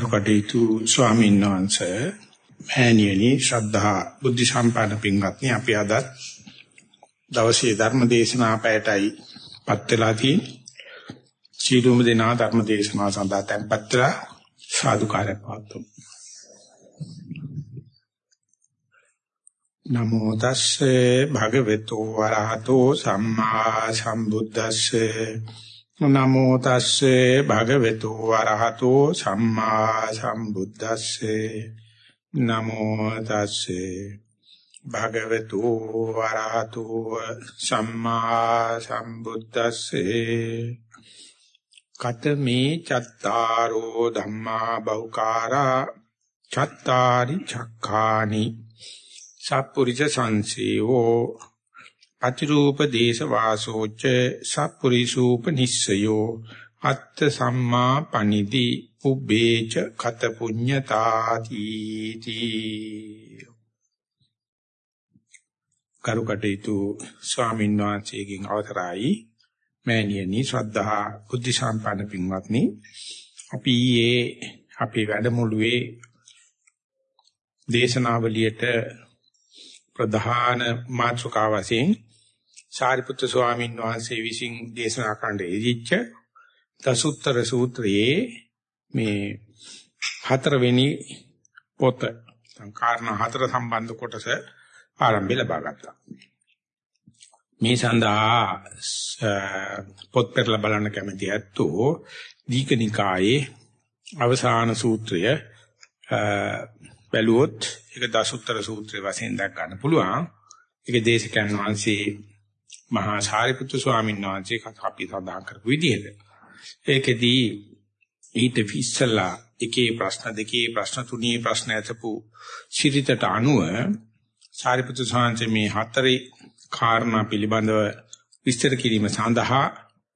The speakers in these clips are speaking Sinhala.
කරුකටේතු ස්වාමීන් වහන්සේ මෑණියනි ශ්‍රද්ධා බුද්ධ සම්පන්න පින්වත්නි අපි අද දවසේ ධර්ම දේශනා පැයටයි පත් වෙලා තියෙන්නේ. සීලුම දෙනා ධර්ම දේශනා සඳහා tempත් වෙලා සාදුකාරය පවතුමු. නමෝ තස්සේ භගවතු වරහතෝ සම්මා සම්බුද්දස්සේ නමෝ තස්සේ භගවතු වරහතෝ සම්මා සම්බුද්දස්සේ. නමෝ තස්සේ භගවතු වරහතෝ සම්මා සම්බුද්දස්සේ. කතමේ චත්තාරෝ ධම්මා බහුකාරා චත්තාරි චක්ඛානි සප්පුරිස සංසේවෝ අතිරූප දේශ වාසෝච සප්පුරිසූප නිස්සයෝ අත්ත සම්මා පනිදි උබ්බේච කත පුඤ්ඤතාති තී කරුකටේතු ස්වාමීන් වහන්සේගෙන් අවතරයි මෑණියනි ශ්‍රද්ධා බුද්ධ සම්පන්න පින්වත්නි අපි ඊයේ අපේ වැඩමුළුවේ දේශනාවලියට ප්‍රධාන මාතෘකාව වශයෙන් සාරිපුත්‍ර ස්වාමීන් වහන්සේ විසින් දේශනා කරන්න ඉදිච්ච දසුත්තර සූත්‍රයේ මේ හතරවෙනි පොත සංකාරණ හතර සම්බන්ධ කොටස ආරම්භය ලබා ගත්තා. මේ සඳහා පොත් පෙරලා බලන්න කැමති ඇත්තෝ දීඝනිකායේ අවසාන සූත්‍රය බැලුවොත් ඒක දසුත්තර සූත්‍රයේ වශයෙන් දක් ගන්න පුළුවන්. ඒක දේශකයන් වහන්සේ මහා සාරිපුත්තු ස්වාමීන් වහන්සේ අපි සඳහන් කරපු විදිහට. ඒකෙදී ඊට විශ්සලා එකේ ප්‍රශ්න දෙකේ ප්‍රශ්න තුනේ ප්‍රශ්න ඇතපු ශිරිතට අනුව සාරිපුත්තු ස්වාමීන් මේ හතරේ කාරණා පිළිබඳව විස්තර කිරීම සඳහා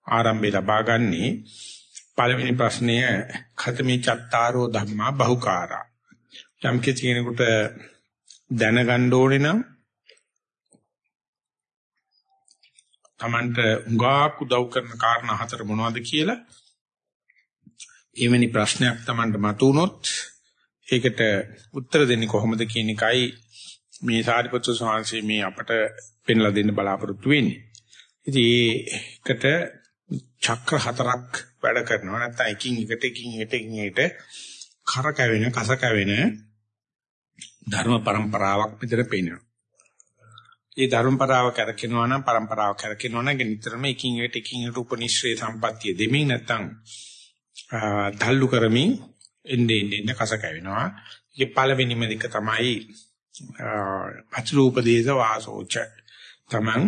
ආරම්භය ලබා ගන්නේ පළවෙනි ප්‍රශ්නය ඛතමේ චත්තාරෝ ධම්මා බහුකාරා යම් කෙනෙකුට දැනගන්න ඕනේ නම් Tamanට උඟාක් උදව් කරන කාරණා හතර මොනවද කියලා එවැනි ප්‍රශ්නයක් Tamanට මතුනොත් ඒකට උත්තර දෙන්නේ කොහොමද කියන එකයි මේ සාරිපුත්‍ර ස්වාමීන් මේ අපට පෙන්ලා දෙන්න බලාපොරොත්තු වෙන්නේ. ඉතින් ඒකට චක්‍ර හතරක් වැඩ කරනවා නැත්නම් එකින් එකට එකින් එකට එකින් එකට කර කැවෙන කස කැවෙන ධර්ම પરම්පරාවක් විතර පේනවා. ඒ ධර්ම පරාව කරකිනවා නම් પરම්පරාව කරකිනවා නම් නිතරම එකින් එකට එකින් එකට උපනිශ්‍රේ සම්පත්තිය දෙමින් නැත්තම් තල්ලු කරමින් එන්නේ එන්නේ කස කැවෙනවා. ඒ පළවෙනිම දෙක තමයි අචරූපදේශ වාසෝච. තමන්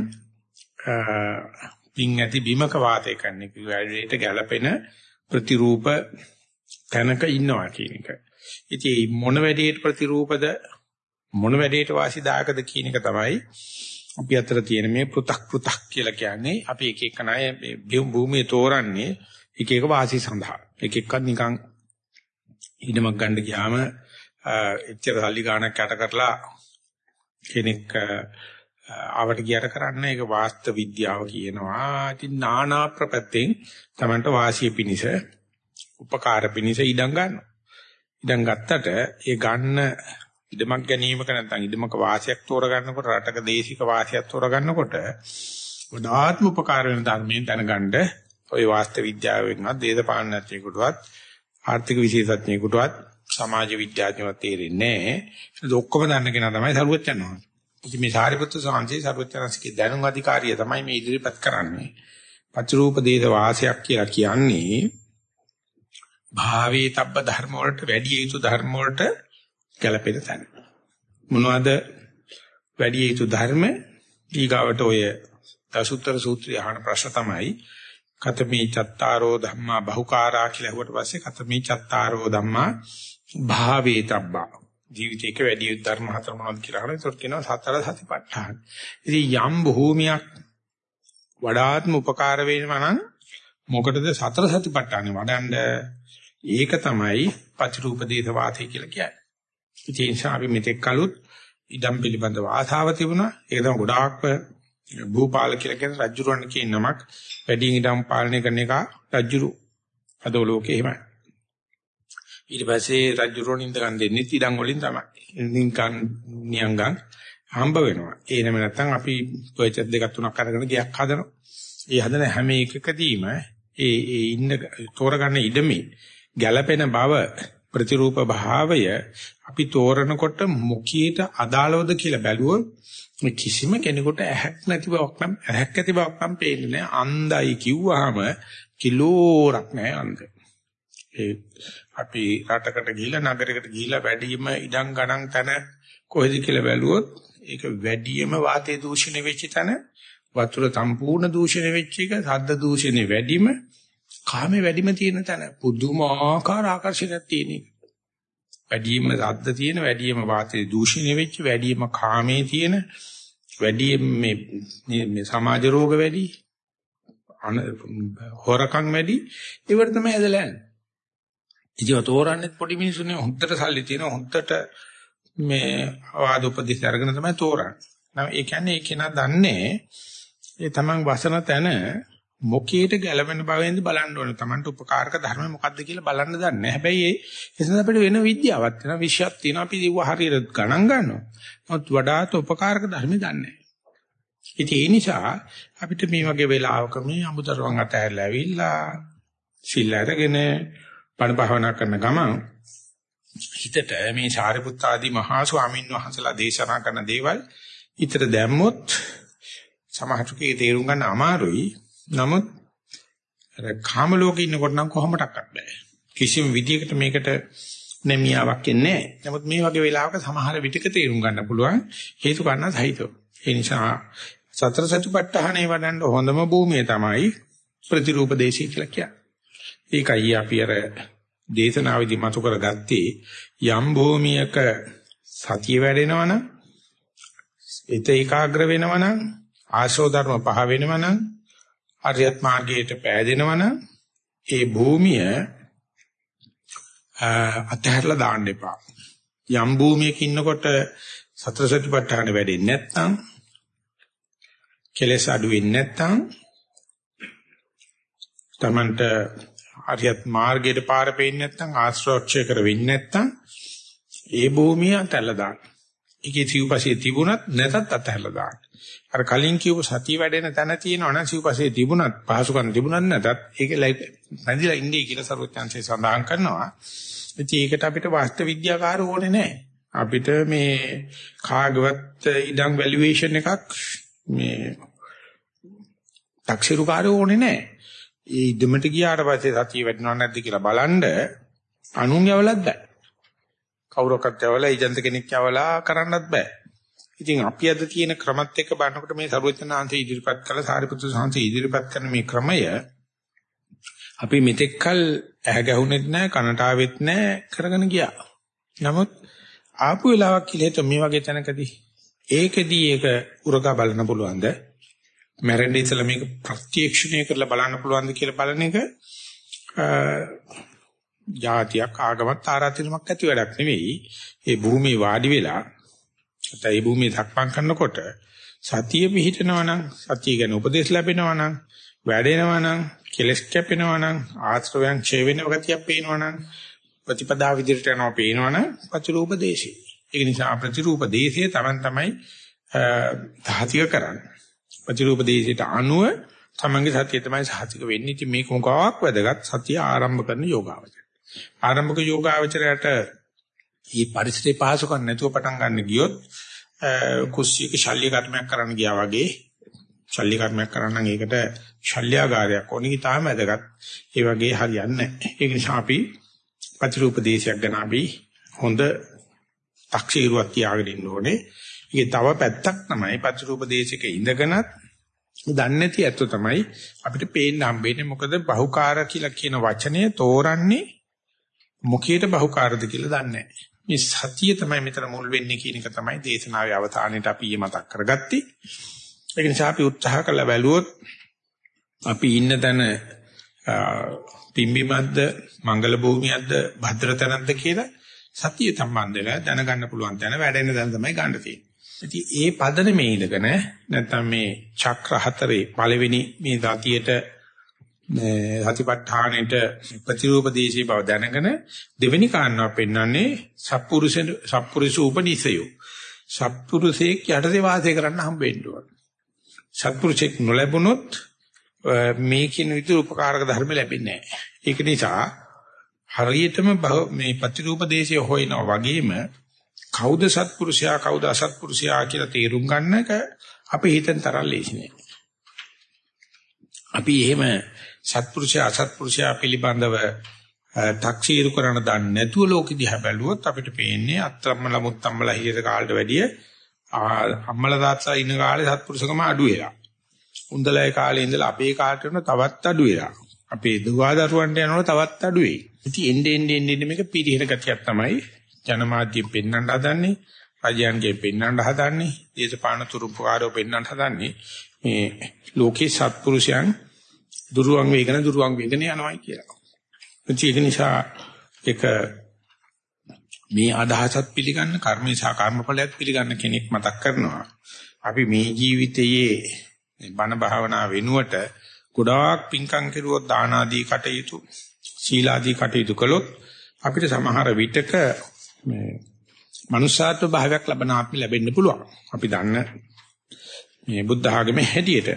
පින් ඇති බිමක වාතය කරන කිව්වට ගැළපෙන ප්‍රතිරූප තැනක ඉන්නවා කියන එක. ඉතින් මොන වැඩේට ප්‍රතිරූපද මොන වැඩේට වාසිදායකද කියන එක තමයි අපි අතර තියෙන මේ පෘ탁 පෘ탁 කියලා කියන්නේ අපි එක එක ණය මේ භූමියේ තෝරන්නේ එක එක වාසි සඳහා. එක එකක් නිකන් ඉදමක් ගන්න ගියාම එච්චර සල්ලි ගාණක් යට කරලා කෙනෙක් ආවට ගියට කරන්න ඒක වාස්තු විද්‍යාව කියනවා. ඉතින් නානා ප්‍රපත්තෙන් Tamanට වාසිය පිනිස උපකාර පිනිස ඉඩම් ගන්නවා. ඉඩම් ගත්තට ඒ ගන්න ඉඩමක් ගැනීමක නැත්නම් ඉඩමක වාසියක් තෝරගන්නකොට රටක දේශික වාසියක් තෝරගන්නකොට වඩාත්ම උපකාර වෙන ධර්මයෙන් දැනගන්න ওই වාස්තු විද්‍යාවෙන්වත් දේශපාලනඥයෙකුටවත් ආර්ථික විශේෂඥයෙකුටවත් සමාජ විද්‍යාඥයෙකුට තේරෙන්නේ නැහැ. ඒක ඔක්කොම දන්න කෙනා තමයි සරුවච්චන් වහන්සේ. ඉතින් මේ සාරිපුත්‍ර සාංශේ සරුවච්චන්ස්ගේ දැනුම් අධිකාරිය තමයි මේ ඉදිරිපත් කරන්නේ. පචරූප දේශ වාසයක් කියලා කියන්නේ භාවී තබ්බ ධර්ම වලට වැඩි යුතු ධර්ම වලට ගැලපෙන තැන. මොනවද වැඩි යුතු ධර්ම? ඊගාවට ඔය දසුත්තර සූත්‍රය අහන ප්‍රශ්න තමයි කතමේ චත්තාරෝ ධම්මා බහුකාරා කියලා හුවට පස්සේ කතමේ චත්තාරෝ ධම්මා භාවේ තබ්බා ජීවිතේක වැඩි යුතු ධර්ම හතර මොනවද කියලා අහන ඒකට කියනවා සතර සතිපට්ඨාන. ඉතින් යම් භූමියක් වඩාත්ම උපකාර වෙනවා නම් මොකටද සතර සතිපට්ඨානෙ වඩන්න ඒක තමයි පතිරූපදේශ වාතය කියලා කියන්නේ. ඒ නිසා අපි මෙතෙක් කලුත් ඉදම් පිළිබඳව ආසාව තිබුණා. ඒක තමයි ගොඩාක් භූපාල කියලා කියන රජුරවන්න කියන නමක් වැඩියෙන් ඉදම් පාලනය කරන එක රජුරු අද ලෝකේ එහෙමයි. ඊට පස්සේ රජුරෝ නින්ද ගන්න දෙන්නේ ඉඩම් වලින් තමයි. නින්කන් නියංගන් හම්බ වෙනවා. ඒ නෙමෙයි නැත්තම් අපි පර්චස් දෙකක් තුනක් අරගෙන ගියක් හදනවා. ඒ හදන හැම එකකදීම ඒ ඒ ඉන්න තෝරගන්න ඉඩමේ ගැළපෙන බව ප්‍රතිරූප භාවය අපි තෝරනකොට මොකියට අදාළවද කියලා බැලුවොත් කිසිම කෙනෙකුට ඇහක් නැති බවක් නම් ඇහක් ඇති බවක් නම් පේන්නේ නැහැ. අන්ධයි කිව්වහම කිලෝරක් නැහැ අන්ධ. ඒ අපි රටකට ගිහිල්ලා නගරයකට ගිහිල්ලා වැඩිම ඉඩම් ගණන් තැන කොහෙද කියලා බැලුවොත් ඒක වැඩිම වාතයේ දූෂණය වෙච්ච තැන වතුර සම්පූර්ණ දූෂණය වෙච්ච එක සද්ද දූෂණය වැඩිම කාමේ වැඩිම තියෙන තැන පුදුමාකාර ආකර්ෂණයක් තියෙන එක. වැඩිම සද්ද තියෙන වැඩිම වාතයේ දූෂණය වෙච්ච වැඩිම කාමේ තියෙන වැඩිම මේ මේ සමාජ රෝග වැඩි හොරකම් වැඩි ඒවට තමයි ඇදලා යන්නේ. ඉතින් තෝරන්නේ පොඩි මිනිස්සුනේ හොද්දට සල්ලි තියෙන හොද්දට මේ ආවාද උපදෙස් අරගෙන තමයි තෝරන්නේ. නම් ඒ කියන්නේ ඒ කෙනා දන්නේ ඒ තමන් වසන තැන මොකේට ගැලවෙන බවෙන්ද බලන්න ඕනේ. තමන්ට උපකාරක ධර්ම මොකද්ද කියලා බලන්න දන්නේ. හැබැයි ඒ එසන අපිට වෙන විද්‍යාවක් තියෙනවා, විශ්යක් තියෙනවා. අපි ඒව හරියට ගණන් ගන්නවා. නමුත් වඩාත් උපකාරක ධර්ම දන්නේ නැහැ. ඉතින් ඒ නිසා අපිට මේ වගේ වෙලාවක මේ අමුදරුවන් අතහැරලා ඇවිල්ලා සිල් අරගෙන බණ භාවනා කරන ගමන් හිතට මේ සාරිපුත්ත ආදී මහා ස්වාමීන් වහන්සේලා දේශනා කරන දේවල් හිතට දැම්මොත් සමහරකේ තේරුම් ගන්න අමාරුයි. නමුත් අර කාම ලෝකේ ඉන්නකොට නම් කොහොමඩක්වත් බෑ. කිසිම විදියකට මේකට නැමියාවක් එන්නේ නැහැ. නමුත් මේ වගේ වෙලාවක සමහර විටක තේරුම් ගන්න පුළුවන් හේතු කාරණා සහිතව. ඒ නිසා සතර සතිපට්ඨානේ වඩන්න හොඳම භූමිය තමයි ප්‍රතිරූප දේශය කියලා කියන්නේ. ඒකයි අපි අර දේශනාවේදී මතු කරගත්තේ යම් භූමියක සතිය වැඩෙනවනම් ඒත ඒකාග්‍ර වෙනවනම් ආශෝ ධර්ම පහ වෙනවනම් අරියත් මාර්ගයට පෑදෙනවනම් ඒ භූමිය අතහැරලා දාන්න එපා. යම් භූමියක ඉන්නකොට සතර සතිපට්ඨාන වැඩෙන්නේ නැත්නම් කෙලෙස් අඩු වෙන්නේ නැත්නම් තමන්ට අරියත් මාර්ගයට පාර පෙන්නේ නැත්නම් ආශ්‍රෝක්ෂය කර වෙන්නේ නැත්නම් ඒ භූමිය අතහැරලා දාන්න. ඒකේ සිව්පසේ තිබුණත් නැතත් අතහැරලා දාන්න. අර කලින් කියපු සතිය වැඩෙන තැන තියෙනවා නම් සිව්පසේ තිබුණත් පහසුකම් තිබුණත් නැතත් ඒක නැදිලා ඉන්නේ කියලා සර්වඥාන්සේ සඳහන් කරනවා. ඉතින් ඒකට අපිට වාස්තු විද්‍යාකාර ඕනේ නැහැ. අපිට මේ කාගවත් ඉඩම් වැලුවේෂන් එකක් මේ taksiruකාරය ඕනේ නැහැ. ඒ ඉදමට ගියාට පස්සේ සතිය වැඩනව නැද්ද කියලා බලන්න අනුන් යවලත් බෑ. කවුරක්වත් යවලා ඒජන්ත කෙනෙක් යවලා කරන්නත් බෑ. ඉතින් අපි අද තියෙන ක්‍රමත් එක්ක බලනකොට මේ සරුවචනාංශය ඉදිරිපත් කළ සාරිපුත්‍ර සාංශය ඉදිරිපත් කරන මේ ක්‍රමය අපි මෙතෙක්කල් ඇහැ ගැහුනේත් නැහැ කනට ආවෙත් නැහැ කරගෙන ගියා. නමුත් ආපු වෙලාවක් කියලා මේ වගේ තැනකදී ඒකෙදී ඒක උරගා බලන්න පුළුවන්ද? මැරෙන්න ඉස්සලා මේක ප්‍රත්‍යක්ෂණය කරලා බලන්න පුළුවන්ද කියලා බලන එක જાතියක් ආගමක් තාරාතිරමක් ඇති වැඩක් නෙවෙයි. ඒ භූමියේ වාඩි වෙලා නැත්නම් ඒ භූමියේ ධක්මං කරනකොට සතිය පිහිටනවා නම් සතිය ගැන උපදේශ ලැබෙනවා නම් වැඩෙනවා නම් කෙලස් කැපෙනවා නම් ආශ්‍රවයන් ඡේ වෙන ගතියක් පේනවා නම් ප්‍රතිපදා විදිහට යනවා පේනවා නම් ප්‍රතිරූප දේශේ. ඒ නිසා ප්‍රතිරූප දේශයේ Taman තමයි ධාතික කරන්නේ. ප්‍රතිරූප දේශයට අනුව තමන්ගේ සතිය තමයි සාතික වෙන්නේ. ඉතින් මේක මොකක් වැදගත් සතිය ආරම්භ කරන යෝගාවචරය. ආරම්භක යෝගාවචරයට මේ පරිසරේ පහසුකම් නැතුව පටන් ගන්න ගියොත් කුස්සියක ශල්‍ය කර්මයක් කරන්න ගියා වගේ ශල්‍ය කර්මයක් කරන්න නම් ඒකට ශල්‍යාගාරයක් ඕනේ තාම වැදගත්. ඒ වගේ හරියන්නේ නැහැ. ඒක නිසා අපි ප්‍රතිරූප දේශයක් ගැන අපි හොඳ තක්ෂීරුවක් තියාගෙන ඉන්න ඕනේ. ඒකේ තව පැත්තක් තමයි ප්‍රතිරූප දේශයක ඉඳගෙනත් දන්නේ නැති ඇත්ත තමයි අපිට පේන්න හම්බෙන්නේ මොකද බහුකාර කියලා කියන වචනය තෝරන්නේ මොකීට බහුකාරද කියලා දන්නේ නැහැ. මේ සතිය තමයි මෙතන මුල් වෙන්නේ කියන එක තමයි දේශනාවේ අවධානයට අපි මතක් කරගත්තේ. ඒක නිසා අපි උත්සාහ කළා බැලුවොත් අපි ඉන්න තැන පිම්බිමත්ද මංගල භූමියක්ද භද්‍ර තැනක්ද කියලා සතිය සම්බන්ධව දැනගන්න පුළුවන් තැන වැඩෙන තැන තමයි ගන්න තියෙන්නේ. ඉතින් ඒ පදනමේ ඉඳගෙන නැත්නම් මේ චක්‍ර හතරේ පළවෙනි මේ සතියට මේ සතිපට්ඨානෙට ප්‍රතිරූප දේශී බව දැනගෙන දෙවෙනි කාරණාව පෙන්වන්නේ සත්පුරුෂ සත්පුරුෂ උපනිසය. සත්පුරුෂයෙක් යටතේ වාසය කරන්න හම්බෙන්න ඕන. සත්පුරුෂෙක් නොලැබුණොත් මේ කියන විදිහට උපකාරක ධර්ම ලැබෙන්නේ නැහැ. ඒක නිසා හරියටම මේ ප්‍රතිරූප දේශය හොයනවා වගේම කවුද සත්පුරුෂයා කවුද අසත්පුරුෂයා කියලා තේරුම් ගන්න එක අපේ හිතෙන් තරම් ලේසි නෑ. අපි එහෙම සත්පුරුෂයා අසත්පුරුෂයා පිළිබඳව තක්සීරු කරන දන්නේ නැතුව ලෝකෙ දිහා බැලුවොත් අපිට පේන්නේ අත්තම්මල මුත්තම්මල හිියද කාලට වැඩිය අම්මලා තාත්තා ඉන්න කාලේ සත්පුරුෂකම අඩු වෙලා. උන්දලයි කාලේ ඉඳලා අපේ කාලට යන තවත් අඩු වෙලා. අපේ දුවා දරුවන්ට යනකොට තවත් අඩු වෙයි. ඉතින් එන්නේ එන්නේ එන්නේ මේක පිරිහෙන ගතියක් තමයි ජනමාධ්‍යයෙන් පෙන්වන්න හදන්නේ. රජයන්ගේ පෙන්වන්න හදන්නේ. දේශපාලන තුරුපකාරෝ පෙන්වන්න හදන්නේ. මේ ලෝකේ සත්පුරුෂයන් දුරුවන් වේගන දුරුවන් වේගන යනවායි කියලා. ඒක නිසා ඒක මේ අදහසත් පිළිගන්න කර්මේ සහ කර්මඵලයක් පිළිගන්න කෙනෙක් මතක් කරනවා. අපි මේ ජීවිතයේ බණ භාවනා වෙනුවට ගොඩාක් පින්කම් කෙරුවොත් දාන ආදී කටයුතු සීලාදී කටයුතු කළොත් අපිට සමහර විටක මේ මනුෂ්‍යාත්ව භාවයක් ලබන ආත්ම ලැබෙන්න පුළුවන්. අපි දන්න මේ බුද්ධ ආගමේ හැටියට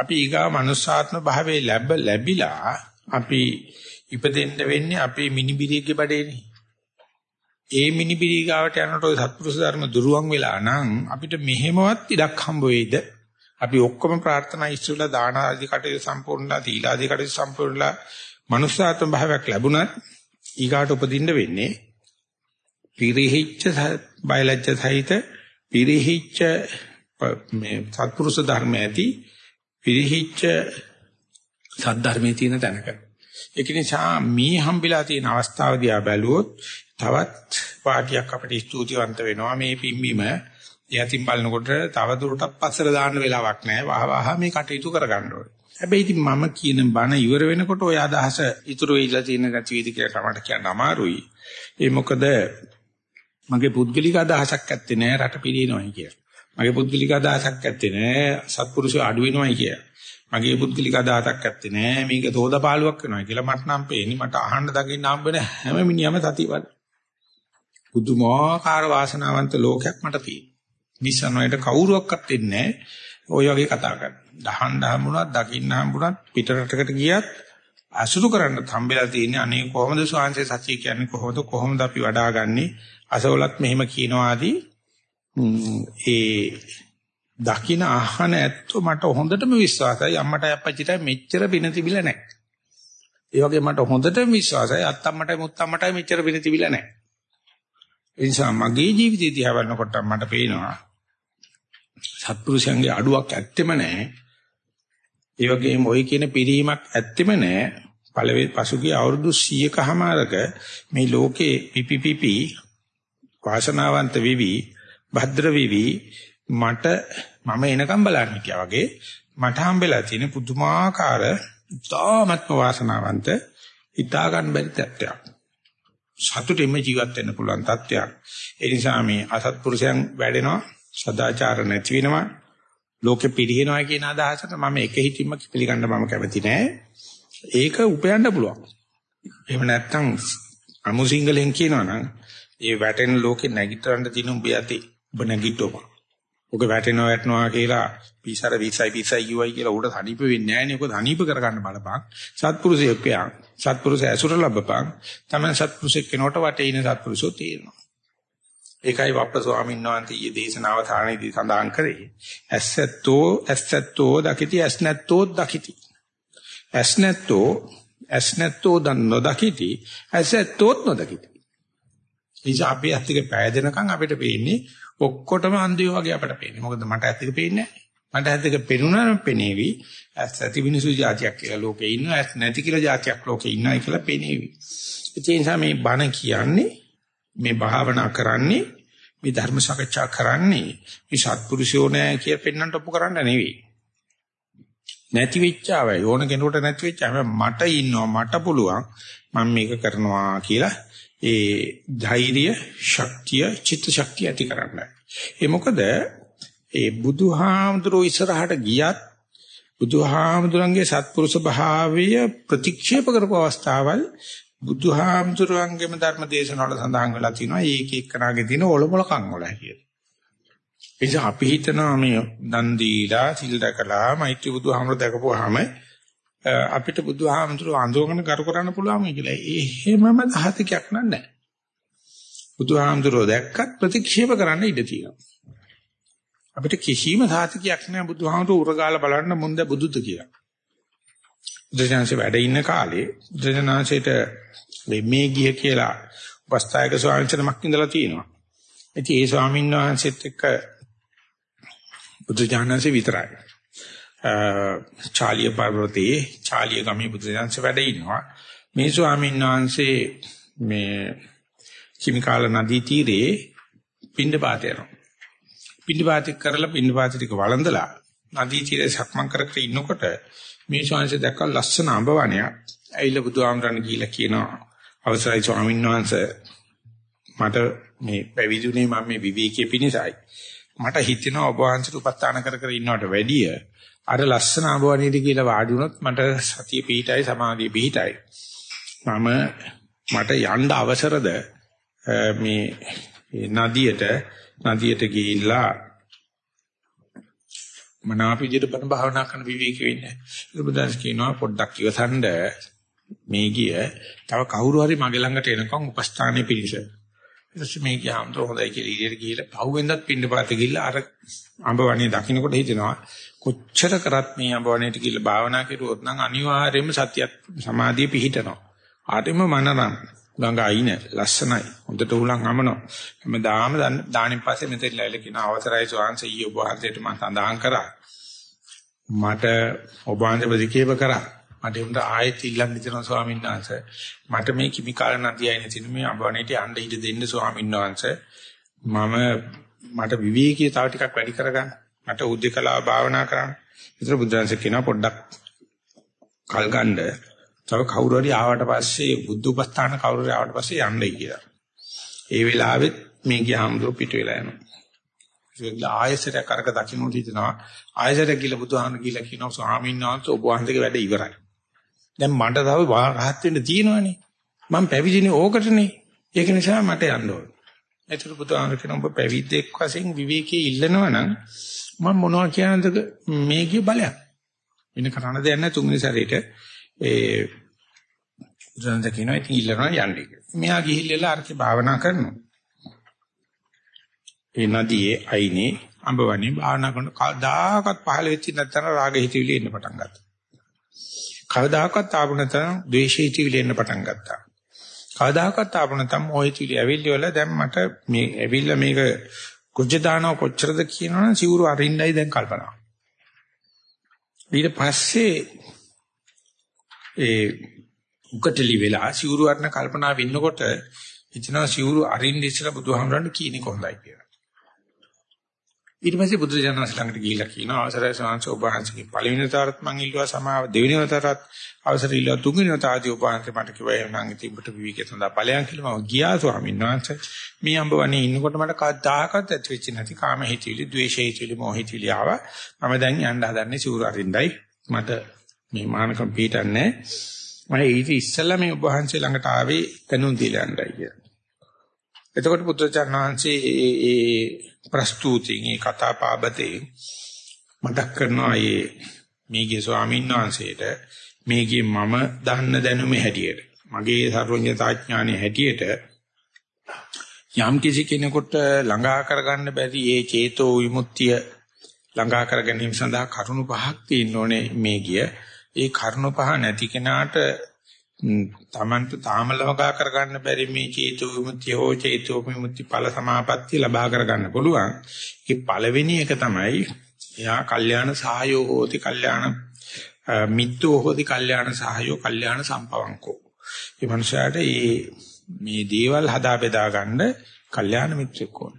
අපි ඊගා මනුෂ්‍යාත්ම භාවයේ ලැබ ලැබිලා අපි ඉපදෙන්න වෙන්නේ අපේ මිනිබිරියගේ බඩේනේ. ඒ මිනිබිරිය ගාවට යනකොට සත්පුරුෂ ධර්ම දුරුවන් වෙලා නම් අපිට මෙහෙමවත් ඉඩක් හම්බ වෙයිද? අපි ඔක්කොම ප්‍රාර්ථනා ඉස්සුලා දාන ආදී කටයුතු සම්පූර්ණලා තීලා ආදී කටයුතු සම්පූර්ණලා මනුෂ්‍යාත්ම භාවයක් ලැබුණත් ඊගාට උපදින්න වෙන්නේ පිරිහිච්ච බයලජ්ජ සහිත පිරිහිච්ච මේ සත්පුරුෂ ධර්ම ඇති පිරිහිච්ච සද්ධර්මයේ තියෙන තැනක. ඒක නිසා මේ හම්බෙලා තියෙන අවස්ථාව දිහා බැලුවොත් තවත් පාටියක් අපිට ස්තුතිවන්ත වෙනවා මේ පිම්බීම යතිම් බලනකොට තව දුරටත් පස්සට දාන්න වෙලාවක් නැහැ. වහ වහ මේ කටයුතු කරගන්න ඕනේ. හැබැයි ඉතින් මම කියන බණ ඉවර වෙනකොට ওই අදහස ඉතුරු වෙයිලා තියෙන ගති වේදි කියලා තමයි කියන්න අමාරුයි. ඒ මොකද මගේ පුද්ගලික අදහසක් ඇත්තේ නෑ රට පිළිනොයි කියලා. මගේ පුද්ගලික අදහසක් ඇත්තේ නෑ සත්පුරුෂය අඩු වෙනවයි කියලා. මගේ පුද්ගලික අදහසක් ඇත්තේ නෑ මේක තෝදපාලුවක් වෙනවා කියලා මට නම් පේන්නේ මට අහන්න දකින්න හම්බ වෙන හැම මිනිහම සතිවල. පුදුමාකාර වාසනාවන්ත ලෝකයක් මට තියෙනවා. නිසනොයට කවුරුවක්වත් දෙන්නේ ඔය වගේ කතා කරන. දහන් හම්බුණත් දකින්න හම්බුණත් පිටරටකට ගියත් අසුරු කරන්න හම්බෙලා තියෙන්නේ අනේ කොහොමද ස්වාංශේ සත්‍ය කියන්නේ කොහොමද කොහොමද අපි වඩාගන්නේ අසවලත් මෙහෙම කියනවා ආදී ඒ දකින්න අහන ඇත්තෝ මට හොඳටම විශ්වාසයි අම්මටයි අප්පච්චිටයි මෙච්චර පින තිබිලා නැහැ. ඒ වගේ මට හොඳටම විශ්වාසයි අත්තම්මටයි මුත්තම්මටයි මෙච්චර පින තිබිලා නැහැ. ඒ නිසා මගේ ජීවිතය දිහා බලනකොට මට පේනවා සත්පුරුෂයන්ගේ අඩුවක් ඇත්තෙම නැහැ. ඒ වගේම ওই කියන පිරීමක් ඇත්තෙම නැහැ. පළවෙනි පසුගිය අවුරුදු 100කමාරක මේ ලෝකේ පිපිපිපි වාසනාවන්ත විවි භද්‍ර විවි මට මම එනකම් බලන්න හිටියා වගේ මට හම්බෙලා තියෙන පුදුමාකාර තාමත්ම වාසනාවන්ත හිතා ගන්න බැරි තත්ත්වයක්. සතුටින්ම ජීවත් වෙන්න පුළුවන් තත්ත්වයක්. ඒ නිසා මේ අසත්පුරුෂයන් වැඩෙනවා, සදාචාර නැති වෙනවා, ලෝකෙ පිරිනවනවා කියන අදහසට මම එක හිතින්ම පිළිගන්න මම කැමති නෑ. ඒක උපයන්න පුළුවන්. එහෙම නැත්නම් අමු සිංහලෙන් කියනවා නම් ඒ වැටෙන ලෝකෙ නැගිටරන්න දින උඹ යති ඔබ නැගිට්ටෝපා. ඔක වැටෙනවා වැටෙනවා කියලා පිසර විසයි පිසයි යුයි කියලා උඩ තනිප වෙන්නේ නැහැ නේ. ඔක තනිප කරගන්න බලපන්. සත්පුරුෂයෙක් යා. සත්පුරුෂය ඇසුර ලැබපන්. තමයි සත්පුරුෂෙක් කෙනකොට වටේ ඉන සත්පුරුෂෝ තේරෙනවා. ඒකයි වප්ප ස්වාමීන් වහන්සේ ඊයේ දේශනාව තාණේදී සඳහන් කරේ. ඇස්සැත්තෝ ඇස්සැත්තෝ දකිති ඇස්නැත්තෝ දකිති. ඇස්නැත්තෝ ඇස්නැත්තෝ දන් නොදකිති ඇස්සැත්තෝත් නොදකිති. නිසා අපි ඇත්තක පෑදෙනකන් අපිට පේන්නේ ඔක්කොටම අන්ධයෝ වගේ අපිට පේන්නේ. මොකද මට ඇත්තක පේන්නේ නැහැ. මට ඇත්තක පෙනුනනම් පෙනේවි. ඇස් ඇති මිනිසු જાතියක් කියලා ලෝකේ ඉන්නවා. ඇස් නැති කියලා જાතියක් ලෝකේ ඉන්නයි කියලා පෙනේවි. ඒ නිසා මේ බණ කියන්නේ මේ භාවනා කරන්නේ මේ ධර්ම සාකච්ඡා කරන්නේ මේ සත්පුරුෂයෝ නෑ කියලා පෙන්වන්නට ඔප්පු කරන්න නෙවෙයි. නැති වෙච්චාවයි ඕන කෙනෙකුට නැති වෙච්චාම මට ඉන්නවා මට පුළුවන් මම මේක කරනවා කියලා ඒ ධෛර්ය, ශක්තිය, චිත්ත ශක්තිය ඇති කරගන්න. ඒ මොකද ඒ බුදුහාමුදුරුවෝ ඉස්සරහට ගියත් බුදුහාමුදුරන්ගේ සත්පුරුෂ භාවය ප්‍රතික්ෂේප කරපු අවස්ථාවල් බුදුහාමුදුරන්ගේම ධර්ම දේශනාවල සඳහන් වෙලා තිනවා ඒක එක්කනාගේ තියෙන ඔලොමලකම් වල හැටියට. ඒ නිසා අපි හිතනවා මේ දන් දීලා සිල් දැකලා මෛත්‍රී බුදුහාමුදුර දැකපුවාම අපිට බුදුහාමුදුර අඳුරගෙන කර කරන්න පුළුවන් කියලා. එහෙමම දහතිකයක් නෑ. බුදුහාමුදුරෝ දැක්කත් ප්‍රතික්ෂේප කරන්න ඉඩ තියෙනවා. අපිට කිසිම සාතිකයක් නෑ බුදුහාමුදුර උරගාලා බලන්න මුන්ද බුදුද කියලා. බුදුසසුනේ වැඩ ඉන්න කාලේ බුදුසසුනේට මේ ගිය කියලා වස්තායක ස්වාමීන් වහන්සේනමක් ඉඳලා තියෙනවා. ඉතින් ඒ ස්වාමීන් වහන්සේත් එක්ක බුදුජානන්සේ විතරයි. චාලිය පර්වතයේ චාලිය ගමේ බුදුජානන්සේ වැඩ ඉන්නවා. මේ ස්වාමීන් වහන්සේ මේ කිමිකාල නදී තීරේ පින්ඩපාත යනවා. පින්ඩපාත කරලා පින්ඩපාත ටික වළඳලා නදී තීරේ සක්මන් කර කර ඉන්නකොට මේ ශාංශ දැක්ක ලස්සන අඹ වනයක්. ඇවිල්ලා බුදුහාමරණ ගිහිල්ලා කියනවා අවසරයි ස්වාමීන් වහන්සේ මට මේ පැවිදුනේ මම මේ විවේකයේ පිණිසයි. මට හිතෙනවා ඔබ වහන්සේට උපස්ථාන කර කර ඉන්නවට වැඩිය අර ලස්සන අඹ වනයේදී කියලා වාඩි වුණොත් මට සතිය පිහිටයි සමාධිය පිහිටයි. මම මට යන්න අවසරද මේ නදියට නදියට ගිහිල්ලා මනාප විදිහට බණ භාවනා කරන විවේක වෙන්නේ. ඒක බුදුන්ස් කියනවා පොඩ්ඩක් ඉවසන්න මේ ගිය තව කවුරු හරි මගේ ළඟට එනකම් උපස්ථානෙ පිළිස. ඊටසේ මේ ගියාම તો හොඳයි කියලා ඉදිරියට ගිහිල්ලා පහුවෙන්දත් පින්නපාත ගිහිල්ලා අර අඹවණේ දකින්නකොට හිතෙනවා කොච්චර කරත් මේ අඹවණේට ගිහිල්ලා භාවනා කරුවොත් නම් අනිවාර්යයෙන්ම සත්‍ය සමාධිය පිහිටනවා. ආටෙම මනරම් ගඟ අයින ලස්සනයි. හොඳට උලන් අමනවා. හැමදාම දානින් පස්සේ මෙතෙන් ලැයිල කියන අවසරයි ස්වාංශ ඊ ඔබ වහන්සේට මම සඳහන් කරා. මට ඔබ වහන්සේ ප්‍රතිකේප කරා. මට උන්ට ආයෙත් ඉල්ලන්න ඉතන ස්වාමීන් වහන්සේ. මට මේ කිමිකාල නදිය අයින තියෙන මේ අඹවණේට යන්න ඉඩ දෙන්න ස්වාමීන් වහන්සේ. මම මට විවේකී තව ටිකක් වැඩි කරගන්න. මට උද්දකලාව භාවනා කරන්න. ඒතර බුදුරජාණන් කියනවා පොඩ්ඩක් කල් ගන්න තව කවුරු හරි ආවට පස්සේ බුද්ධ උපස්ථාන කවුරු හරි ආවට පස්සේ යන්නයි කියලා. ඒ වෙලාවෙත් මේ ගියාම්දෝ පිට වෙලා යනවා. ඒක ආයසරයක් අරක දකින්නට හිතනවා. ආයසරයක් කියලා බුදුහාම කියලා කියනවා ස්වාමීන් වහන්සේ ඔබ වහන්සේගේ වැඩ ඉවරයි. දැන් මට තව රහත් වෙන්න තියෙනවනේ. මම පැවිදිනේ ඕකටනේ. ඒක නිසා මට යන්න ඕන. ඒතර බුදුහාම කියන ඔබ පැවිද්දෙක් වශයෙන් විවේකයේ ඉල්ලනවා නම් මම මොනවා කියනද මේ කිය බලයක්. වෙන කරන්න දෙයක් නැහැ තුන්වෙනි සැරේට ඒ බුදුන්ස කියනවා ඉතින් ඉල්ලනවා යන්නේ කියලා. මෙහා ගිහිල්ලා අරකේ භාවනා කරනවා. ඒ නදියේ අයිනේ අඹවනේ භාවනා කරන කවදාකවත් පහළ වෙච්ච නැත්නම් රාග හිතවිලි එන්න පටන් ගත්තා. කවදාකවත් ආපු නැත්නම් ද්වේෂ හිතවිලි එන්න පටන් ගත්තා. කවදාකවත් ආපු නැත්නම් මොහ හිතවිලි ඇවිල්ලි වල දැන් මට මේ ඇවිල්ලා මේක කුජ දානව කොච්චරද කියනවනම් සිවුරු අරින්නයි දැන් කල්පනා. ඊට පස්සේ ඒ උකටලි වෙලා සිවුරු වර්ණ කල්පනා වෙන්නකොට එතන සිවුරු අරින්න ඉස්සලා බුදුහාමරන්ට කියන්නේ කොහොඳයි කියලා. ඊට පස්සේ බුදුරජාණන් වහන්සේ ළඟට ගිහිල්ලා කියනවා අවසරයි සාංශ ඔබ වහන්සේගේ පළවෙනි තරත් මං ඉල්ලුවා සමාව දෙවෙනි තරත් අවසර ඉල්ලුවා තුන්වෙනි තරදී ඔබ වහන්සේ මට කිව්වා එහෙනම් ඉතින් ඔබට විවිධ සඳහා ඵලයන් කියලා. මම ගියා ස්වාමීන් වහන්සේ. මේ අඹවනේ ඉන්නකොට මට කවදාකවත් ඇති වෙච්ච නැති කාම හිතිවිලි ද්වේෂ හිතිවිලි මොහ හිතිවිලි ආවා. මම දැන් යන්න හදන්නේ සිවුරු අරින්නයි මට මේ මානකම් පිටන්නේ. මම ඊට ඉස්සෙල්ලා මේ ඔබ වහන්සේ ළඟට ආවේ තනුන් දීලා යන්නයි කියලා. එතකොට පුත්‍රචාන් වහන්සේ ඒ ඒ ප්‍රස්තුතින් ඒ කතා පාබතේ මතක් කරනවා මේ මේගේ ස්වාමීන් වහන්සේට මේගේ මම දන්න දැනුමේ හැටියට මගේ සර්වඥතාඥානෙ හැටියට යම් කිසි කෙනෙකුට ළඟා කරගන්න බැරි ඒ චේතෝ විමුක්තිය ළඟා කර ගැනීම සඳහා කරුණු පහක් තියෙන්න ඕනේ මේ ගිය. ඒ කරුණ පහ නැති කෙනාට තමන්ට තාම ලබා කරගන්න බැරි මේ චේතු විමුක්තිය හෝ චේතු විමුක්ති ඵල සමාපatti ලබා කරගන්න පුළුවන්. ඒ පළවෙනි එක තමයි එයා කල්යාණ සහයෝ හෝති කල්යාණ මිත්‍රෝ හෝති කල්යාණ සහයෝ කල්යාණ සම්පවංකෝ. මේ මනුෂයාට මේ මේ දේවල් හදා බෙදා ගන්න කල්යාණ මිත්‍රෙක් ඕන.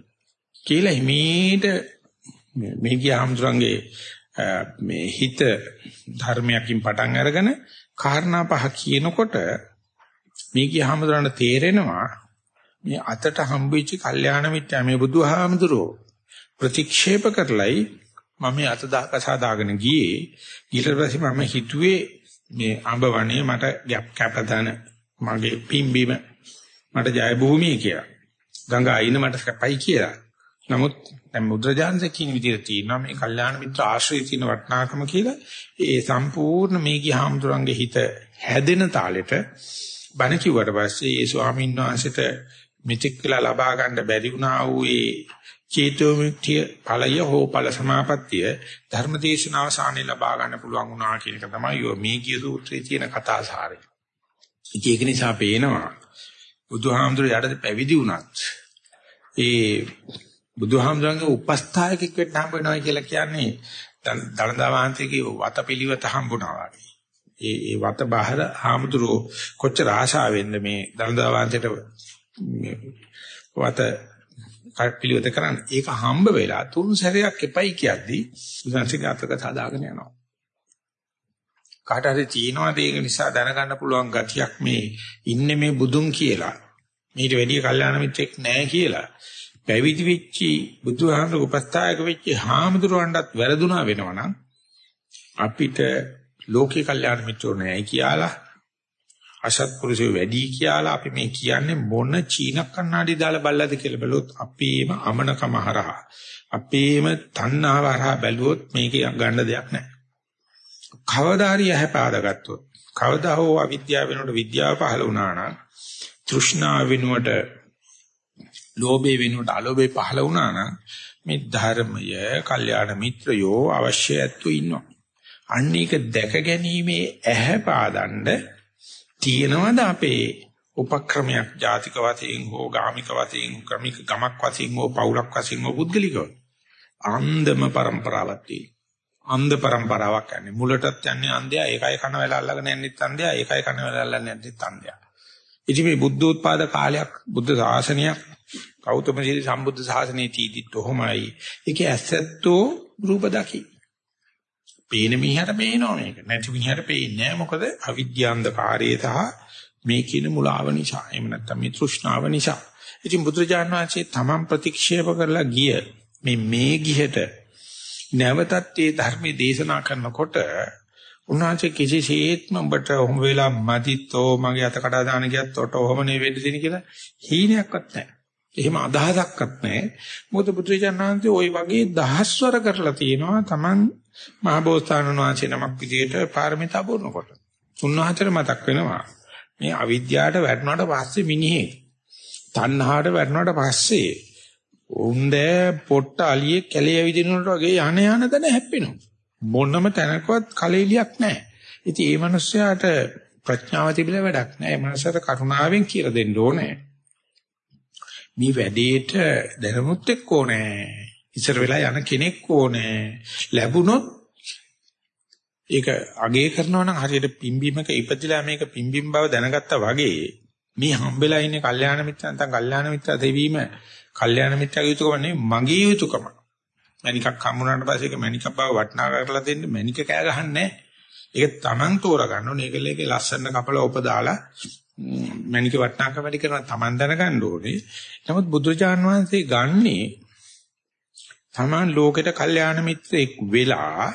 කියලා හිමීට මේ ගිය හම්දුරන්ගේ මේ හිත ධර්මයකින් පටන් අරගෙන කාරණා පහ කියනකොට මේ කියහමදරන්න තේරෙනවා මේ අතට හම්බෙච්ච කල්යාණ මිත්‍යා මේ බුදුහාමුදුරෝ ප්‍රතික්ෂේප කරලයි මම මේ අත දාකසා දාගෙන ගියේ ඊට පස්සේ මම හිතුවේ මේ අඹ වනේ මට ගැප් කැපදන මගේ පිම්බීම මට ජය භූමිය කියලා. ගංගා අයින මට කැපයි කියලා. නමුත් දැන් මුද්‍රජානසේ කියන විදිහට තියෙනවා මේ කල්යාණ මිත්‍ර ආශ්‍රය තියෙන වටිනාකම කියලා. ඒ සම්පූර්ණ මේ ගිහාමුදුරන්ගේ හිත හැදෙන තාලෙට බණ කිව්වට පස්සේ ඒ ස්වාමීන් වහන්සේට මෙතෙක් වෙලා ලබා ගන්න බැරි වුණා වූ ඒ චේතෝමුක්තිය ඵලය හෝ ඵල සමාපත්තිය ධර්මදේශනාව සානේ ලබා ගන්න පුළුවන් වුණා කියන එක තමයි මේ ගිය සූත්‍රයේ තියෙන කතාසාරය. ඒක නිසා පේනවා බුදුහාමුදුර යටද පැවිදි වුණත් ඒ බුදුහාමුදුරන්ගේ උපස්ථායකෙක් වෙන්න හම්බ වෙනවා කියලා කියන්නේ දනදා වහන්සේගේ වතපිලිවෙත හම්බුණා වගේ. ඒ ඒ වත බාහිර හාමුදුරෝ කොච්චර ආශාවෙන්ද මේ දනදා වහන්සේට වත පිළිවෙත කරන්නේ. ඒක හම්බ වෙලා තුන් සැරයක් එපයි කියද්දී බුදුන්සේගේ අතක සාදාගෙන යනවා. කාට හරි තියනවාද ඒක නිසා දැනගන්න පුළුවන් ගතියක් මේ ඉන්නේ මේ බුදුන් කියලා. මීට වැඩිය කල්යාණ මිත්‍රෙක් නැහැ කියලා. පැවිදි වෙච්චි බුදුහාමර උපස්ථායක වෙච්චි හාමුදුරුවන්ටත් වැරදුනා වෙනවනම් අපිට ලෝකේ කල්යාණ මිත්‍රෝ නැහැ කියලා අසත්පුරුෂය වැඩි කියලා අපි මේ කියන්නේ මොන චීන කන්නාඩි දාලා බල්ලාද කියලා බැලුවොත් අපේම අමනකම හරහා අපේම තණ්හාව හරහා බැලුවොත් මේක ගන්න දෙයක් නැහැ. කවදා හරි ඇහැපාදගත්තොත් කවදා හෝ අවිද්‍යාව වෙනුවට විද්‍යාව පහළ වුණා නම් තෘෂ්ණාව වෙනුවට ලෝභය වෙනුවට අලෝභය පහළ වුණා නම් මේ ධර්මය, කල්යාණ මිත්‍රයෝ අවශ්‍ය ඇතු ඉන්නවා. අන්න ඒක දැක ගැනීමේ ඇහැ පාදන්න තියනවාද අපේ උපක්‍රමයක් ජාතික වශයෙන් හෝ ගාමික වශයෙන් ක්‍රමික ගමක් වශයෙන් හෝ පවුලක් වශයෙන් හෝ පුද්ගලිකව අන්දම પરම්පරාවක් තියෙනවා. අන්ධ પરම්පරාවක් යන්නේ. මුලටත් යන්නේ අන්ධයා, ඒකයි කන වෙලා අල්ලගෙන යන්නේත් අන්ධයා, ඒකයි කන වෙලා අල්ලන්නේ නැද්දත් අන්ධයා. ඉතින් මේ බුද්ධෝත්පාද කාලයක් බුද්ධ ශාසනයක් ගෞතම සීල සම්බුද්ධ ශාසනයේ තීදිත් ඔහොමයි ඒකේ ඇසැත්තෝ රූප දකි පේන මිනිහට පේනවා මේක. නැති මිනිහට පේන්නේ නැහැ. මොකද අවිද්‍යාන්ධකාරයේ සහ මේ කියන මුලාව නිසා. එහෙම නැත්නම් මේ තෘෂ්ණාව නිසා. ඉතින් බුදුරජාණන් වහන්සේ තමන් ප්‍රතික්ෂේප කරලා ගිය මේ මේ ගිහට නැවතත් මේ ධර්මයේ දේශනා කරනකොට උන්වහන්සේ කිසිසේත්ම ඔබට ඔහොම වෙලා මදිතෝ මගේ අත කඩා දාන ගියත් ඔට ඔහොම නේ වෙන්න දෙන කියලා හීනයක්වත් නැහැ. එහෙම අදහසක්වත් නැහැ. මොකද බුදුරජාණන් වහන්සේ ওই වගේ දහස්වර කරලා තියෙනවා Taman මහබෝසතාණන් වහන්සේ නමක් විදිහට පාරමිතා පුරනකොට. උන්වහන්සේට මතක් වෙනවා මේ අවිද්‍යාවට වැටුණාට පස්සේ මිනිහේ තණ්හාවට වැටුණාට පස්සේ උන්ද පොට්ට අලියේ කැලේ ඇවිදිනකොට වගේ යන යන දන හැප්පෙනවා. මොනම තැනකවත් කලෙලියක් නැහැ. ඉතින් මේ මිනිස්යාට ප්‍රඥාව තිබිලා වැඩක් නැහැ. මේ මිනිස්යාට කරුණාවෙන් කියලා දෙන්න ඕනේ. මේ වැඩේට දැනුමුත් එක්ක ඕනේ. ඉස්සර වෙලා යන කෙනෙක් ඕනේ. ලැබුණොත් ඒක අගේ කරනවා නම් හරියට පිම්බීමක ඉපදිලා මේක පිම්බීම් බව දැනගත්තා වගේ මේ හම්බෙලා ඉන්නේ කල්යාණ මිත්‍ර නැත්නම් කල්යාණ මිත්‍ර දෙවීම කල්යාණ මිත්‍රගේ යුතුයකම නෙවෙයි මගේ යුතුයකම. මණිකක් හම්බුනාට පස්සේ ඒක මණිකක් බව වටනා කරලා දෙන්න මණික කෑ ගහන්නේ ඒක Taman තෝරා ගන්න ඕනේ. ඒකල ඒකේ ලස්සන කපලා උප දාලා මණික වටනාකම වැඩි කරන Taman දැනගන්න ඕනේ. නමුත් බුදුචාන් වහන්සේ ගන්නේ Taman ලෝකෙට කල්යාණ මිත්‍රෙක් වෙලා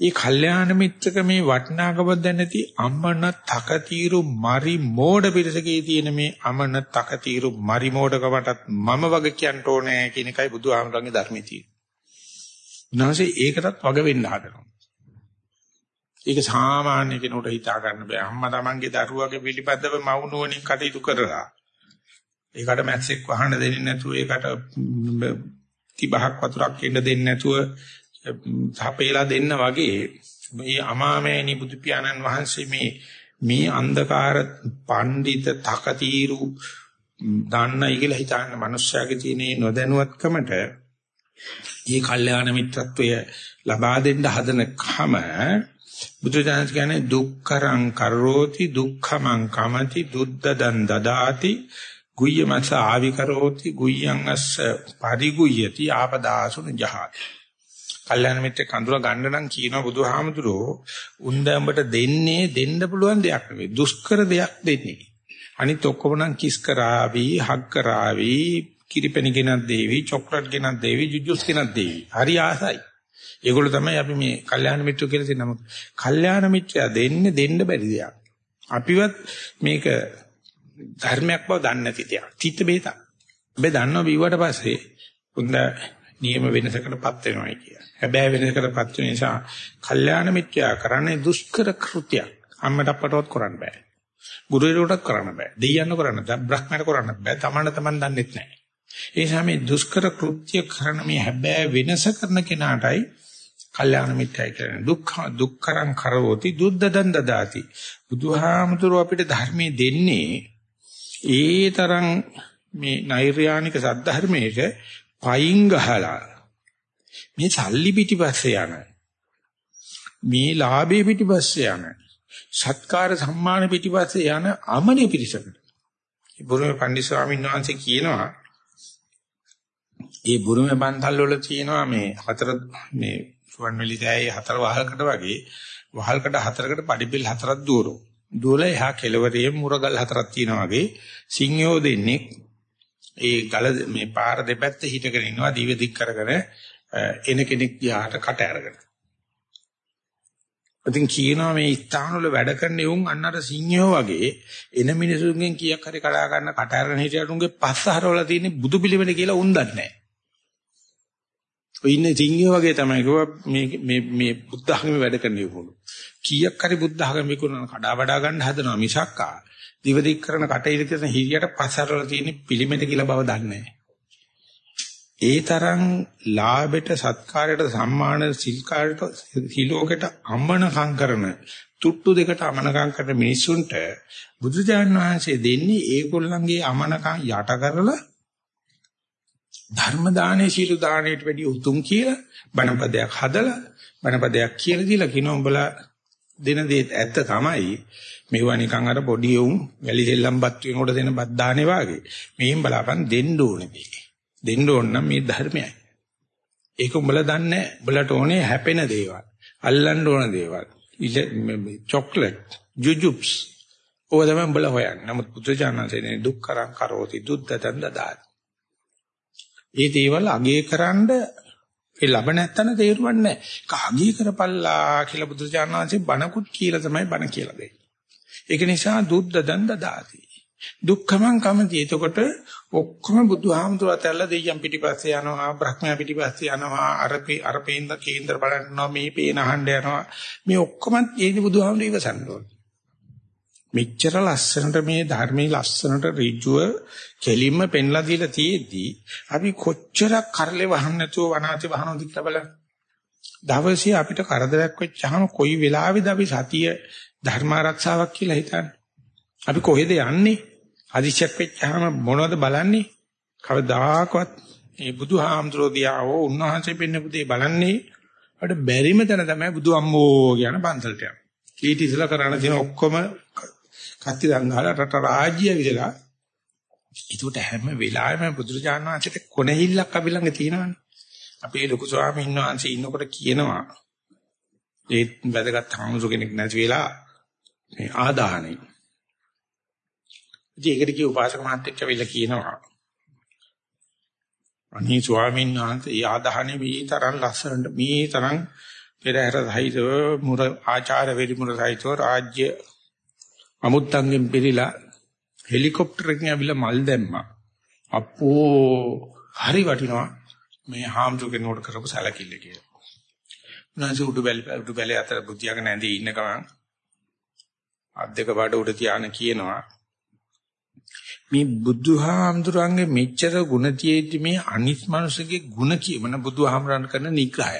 ඒ කල්යාණ මිත්‍රක මේ වටිනාකම දැනති අම්මන තකතිරු මරි මෝඩ පිටසකේ තියෙන මේ අමන තකතිරු මරි මෝඩකමටත් මම වගේ කියන්න ඕනේ කියන එකයි බුදුහාමරගේ ධර්මයේ තියෙන්නේ. උන්වහන්සේ ඒකටත් වග වෙන්න හදනවා. ඒක සාමාන්‍ය කෙනෙකුට හිතා ගන්න බෑ. අම්මා තමන්ගේ දරුවගේ පිළිපැදව මවුනුවණින් කටයුතු කරලා ඒකට මැස්සෙක් වහන්න දෙන්නේ නැතුව ඒකට තිබහක් වතුරක් එන්න දෙන්නේ නැතුව සපේලා දෙන්න වගේ මේ අමාමෑණි බුදු පියාණන් වහන්සේ මේ මේ අන්ධකාර පඬිත තකතිරු දන්නයි කියලා හිතන මනුස්සයාගේ තියෙන නොදැනුවත්කමට මේ කල්යාණ මිත්‍රත්වය ලබා දෙන්න හදන කම බුදුදහම කියන්නේ දුක්කරං කරෝති දුක්ඛමං කමති දුද්දදන් දදාති ගුය්‍යමස ආවිකරෝති ගුය්‍යං අස්ස පරිගුය්‍යති ආපදාසුන ජහති කල්යාණ මිත්‍ර කඳුර ගන්න නම් කියනවා බුදුහාමුදුරෝ උන්දඹට දෙන්නේ දෙන්න පුළුවන් දෙයක් නෙවෙයි දුෂ්කර දෙයක් දෙන්නේ අනිත් ඔක්කොම නම් කිස් කරાવી හක් කරાવી කිරිපැණි ගෙනත් දේවි, චොක්ලට් ගෙනත් දේවි, ජුජුස් ගෙනත් දේවි. හරි ආසයි. ඒගොල්ලෝ තමයි අපි මේ කල්යාණ මිත්‍ර කියලා කියන නම. කල්යාණ මිත්‍රයා දෙන්නේ දෙන්න බැරි දෙයක්. අපිවත් මේක ධර්මයක් බව දන්නේ නැති දෙයක්. චිත්ත බේතක්. අපි දන්නවා බිව්වට පස්සේ හොඳ නියම වෙනසකටපත් වෙනවා කිය. හැබැයි වෙනසකටපත් වෙන නිසා කල්යාණ මිත්‍යා කරන්නේ දුෂ්කර කෘත්‍යයක්. අම්මට අප්පටවත් කරන්න බෑ. ගුරුවරයෙකුටත් කරන්න බෑ. දෙයියන්ව කරන්න බෑ. බ්‍රහ්මයට කරන්න බෑ. තමන්න තමන් දන්නෙත් නැහැ. ඒ නිසා මේ දුෂ්කර කෘත්‍ය කරන මේ හැබැයි වෙනස කරන කෙනාටයි කල්යාණ මිත්‍යයි කියන්නේ. දුක්ඛ දුක්කරං කරවෝති දුද්දදන් දදාති. බුදුහාමුදුරුව අපිට ධර්මයේ දෙන්නේ ඒ තරම් මේ නෛර්යානික සද්ධර්මයේට පයින් ගහලා මේ සල්ලි පිටිපස්සේ යන මේ ලාභේ පිටිපස්සේ යන සත්කාර සම්මාන පිටිපස්සේ යන අමනේ පිරිසකට. බුරුමේ පන්දි ස්වාමීන් වහන්සේ කියනවා ඒ බුරුමේ බන්තල් වල තියෙනවා මේ හතර මේ සුවන්වැලි දැයේ හතර වහල්කට වගේ වහල්කට හතරකට පඩිපෙල් හතරක් දුවරෝ. දුවල එහා කෙළවරේ මුරගල් හතරක් තියෙනවා වගේ සිංහයෝ දෙන්නේ ඒ ගල මේ පාර දෙපැත්තේ හිටගෙන ඉන්නවා දිව දික් කරගෙන එන කෙනෙක් දිහාට කට අරගෙන. ඉතින් කියනවා මේ ස්ථාන වල වැඩ කරන උන් අන්නර සිංහයෝ වගේ එන මිනිසුන්ගෙන් කීයක් හරි කඩා ගන්න කට අරගෙන හිටියට උන්ගේ පස්ස හරවලා තියෙන බුදු පිළිවෙල කියලා උන් දන්නේ නැහැ. ඔය ඉන්නේ සිංහයෝ වගේ තමයි කිව්වා මේ මේ මේ බුද්ධ ධර්මයේ වැඩ කරන යෝගොල්ලෝ. කීයක් හරි බුද්ධ ධර්ම විකුණන කඩා වඩා ගන්න හදනවා මිසක්කා දිවදික් කරන කටයුතු කරන හිරියට පස්සරවල තියෙන පිළිමෙට කියලා බව දන්නේ ඒ තරම් ලාභයට සත්කාරයට සම්මාන සිල්කාරයට සිලෝකයට අමනකම් කරන තුට්ටු දෙකට අමනකම් කරන මිනිසුන්ට බුදුජාණන් වහන්සේ දෙන්නේ ඒගොල්ලන්ගේ අමනකම් යට කරලා ධර්ම දානේ සීල දාණයට වැඩි උතුම් කියලා බණපදයක් හදලා බණපදයක් කියලා දීලා කිනෝ උඹලා දෙන දේ ඇත්ත තමයි. මේවා නිකන් අර පොඩි උන් වැලි සෙල්ලම්පත් වෙනකොට දෙන බත් දානේ වාගේ. මෙහෙන් බලාපන් දෙන්න ඕනේ මේක. දෙන්න ඕන නම් මේ ධර්මයයි. ඒක උඹලා දන්නේ නැහැ. උඹලට ඕනේ හැපෙන දේවල් අල්ලන්න ඕන දේවල්. චොක්ලට් ජුජුප්ස් ඕව තමයි උඹලා හොයන්නේ. නමුත් පුත්‍රජානන්සේ දුක්කරං කරෝති දුද්දතන් දදාති. ඒ දේවල් අගේ කරන්ඩ ඒ ලබ නැත්තන තේරුම්න්නේ නැහැ. ඒක අගේ කරපල්ලා කියලා බුදුචානන්සේ බණකුත් කියලා තමයි බණ කියලා දෙන්නේ. ඒක නිසා දුද්ද දන්ද දාති. දුක්ඛමං කමති. එතකොට ඔක්කොම බුදුහාමුදුරුවෝ ඇතැල්ලා දෙයියන් පිටිපස්සේ යනවා, බ්‍රහ්මයා පිටිපස්සේ යනවා, අරපේ අරපේන්ද කේන්දර බලනවා, මේ පේන අහන්න යනවා. මේ ඔක්කොම ඒනි බුදුහාමුදුරුවෝ ඉවසන්න ඕනේ. මෙච්චර ලස්සනට මේ ධර්මයේ ලස්සනට ඍජුව කෙලින්ම පෙන්ලා දීලා තියෙද්දී අපි කොච්චරක් කරලේ වහන්න නැතුව වනාති වහනොද කියලා බලන්න. දවසේ අපිට කරදරයක් වෙච්චාම කොයි වෙලාවෙද අපි සතිය ධර්ම ආරක්ෂාවක් කියලා හිතන්නේ. අපි කොහෙද යන්නේ? අදිශයක් වෙච්චාම මොනවද බලන්නේ? කවදාකවත් මේ බුදුහාමුදුරෝ දියාවෝ උන්වහන්සේ පෙන්නපු දේ බලන්නේ අපිට බැරිම තැන තමයි බුදු අම්මෝ කියන පන්සලට යන්නේ. ඊට ඉස්සලා කරණ තියෙන ඔක්කොම කත්ති දංගාලා රට රාජ්‍ය විදලා ඒකට හැම වෙලාවෙම බුදුරජාණන් වහන්සේට කොනෙහිල්ලක් අපි ළඟ තියෙනවානේ. අපේ ලොකු ස්වාමීන් වහන්සේ ඉන්නකොට කියනවා ඒ වැදගත් හාමුදුර කෙනෙක් නැති වෙලා මේ ආදාහණය. ඉතින් ඒකට කිය උපාසක මහත්තයෙක් කියලා කියනවා. අනේ ස්වාමීන් වහන්සේ ඒ ආදාහණය මේ තරම් ලස්සනට මේ තරම් පෙරහැර සහිතව මුර ආචාර වෙරි මුර සහිතව රාජ්‍ය අමුත්තන්ගෙන් පිළිලා හෙලිකොප්ටර් එකකින් ඇවිල්ලා මල් දැම්මා. අප්පෝ හරි වටිනවා මේ හාමුදුරගේ නෝට කරපු සැලකිල්ල කියලා. උනාසු උඩු බැල උඩු බැල අතර බුද්ධියක නැඳී ඉන්න ගමන් අත් දෙක බඩ උඩ තියාන කියනවා මේ බුදුහාමුදුරන්ගේ මෙච්චර ಗುಣ තියෙද්දි මේ අනිත් මනුස්සගේ ಗುಣ කියමන බුදුහාමුදුරන් කරන නිග්‍රහය.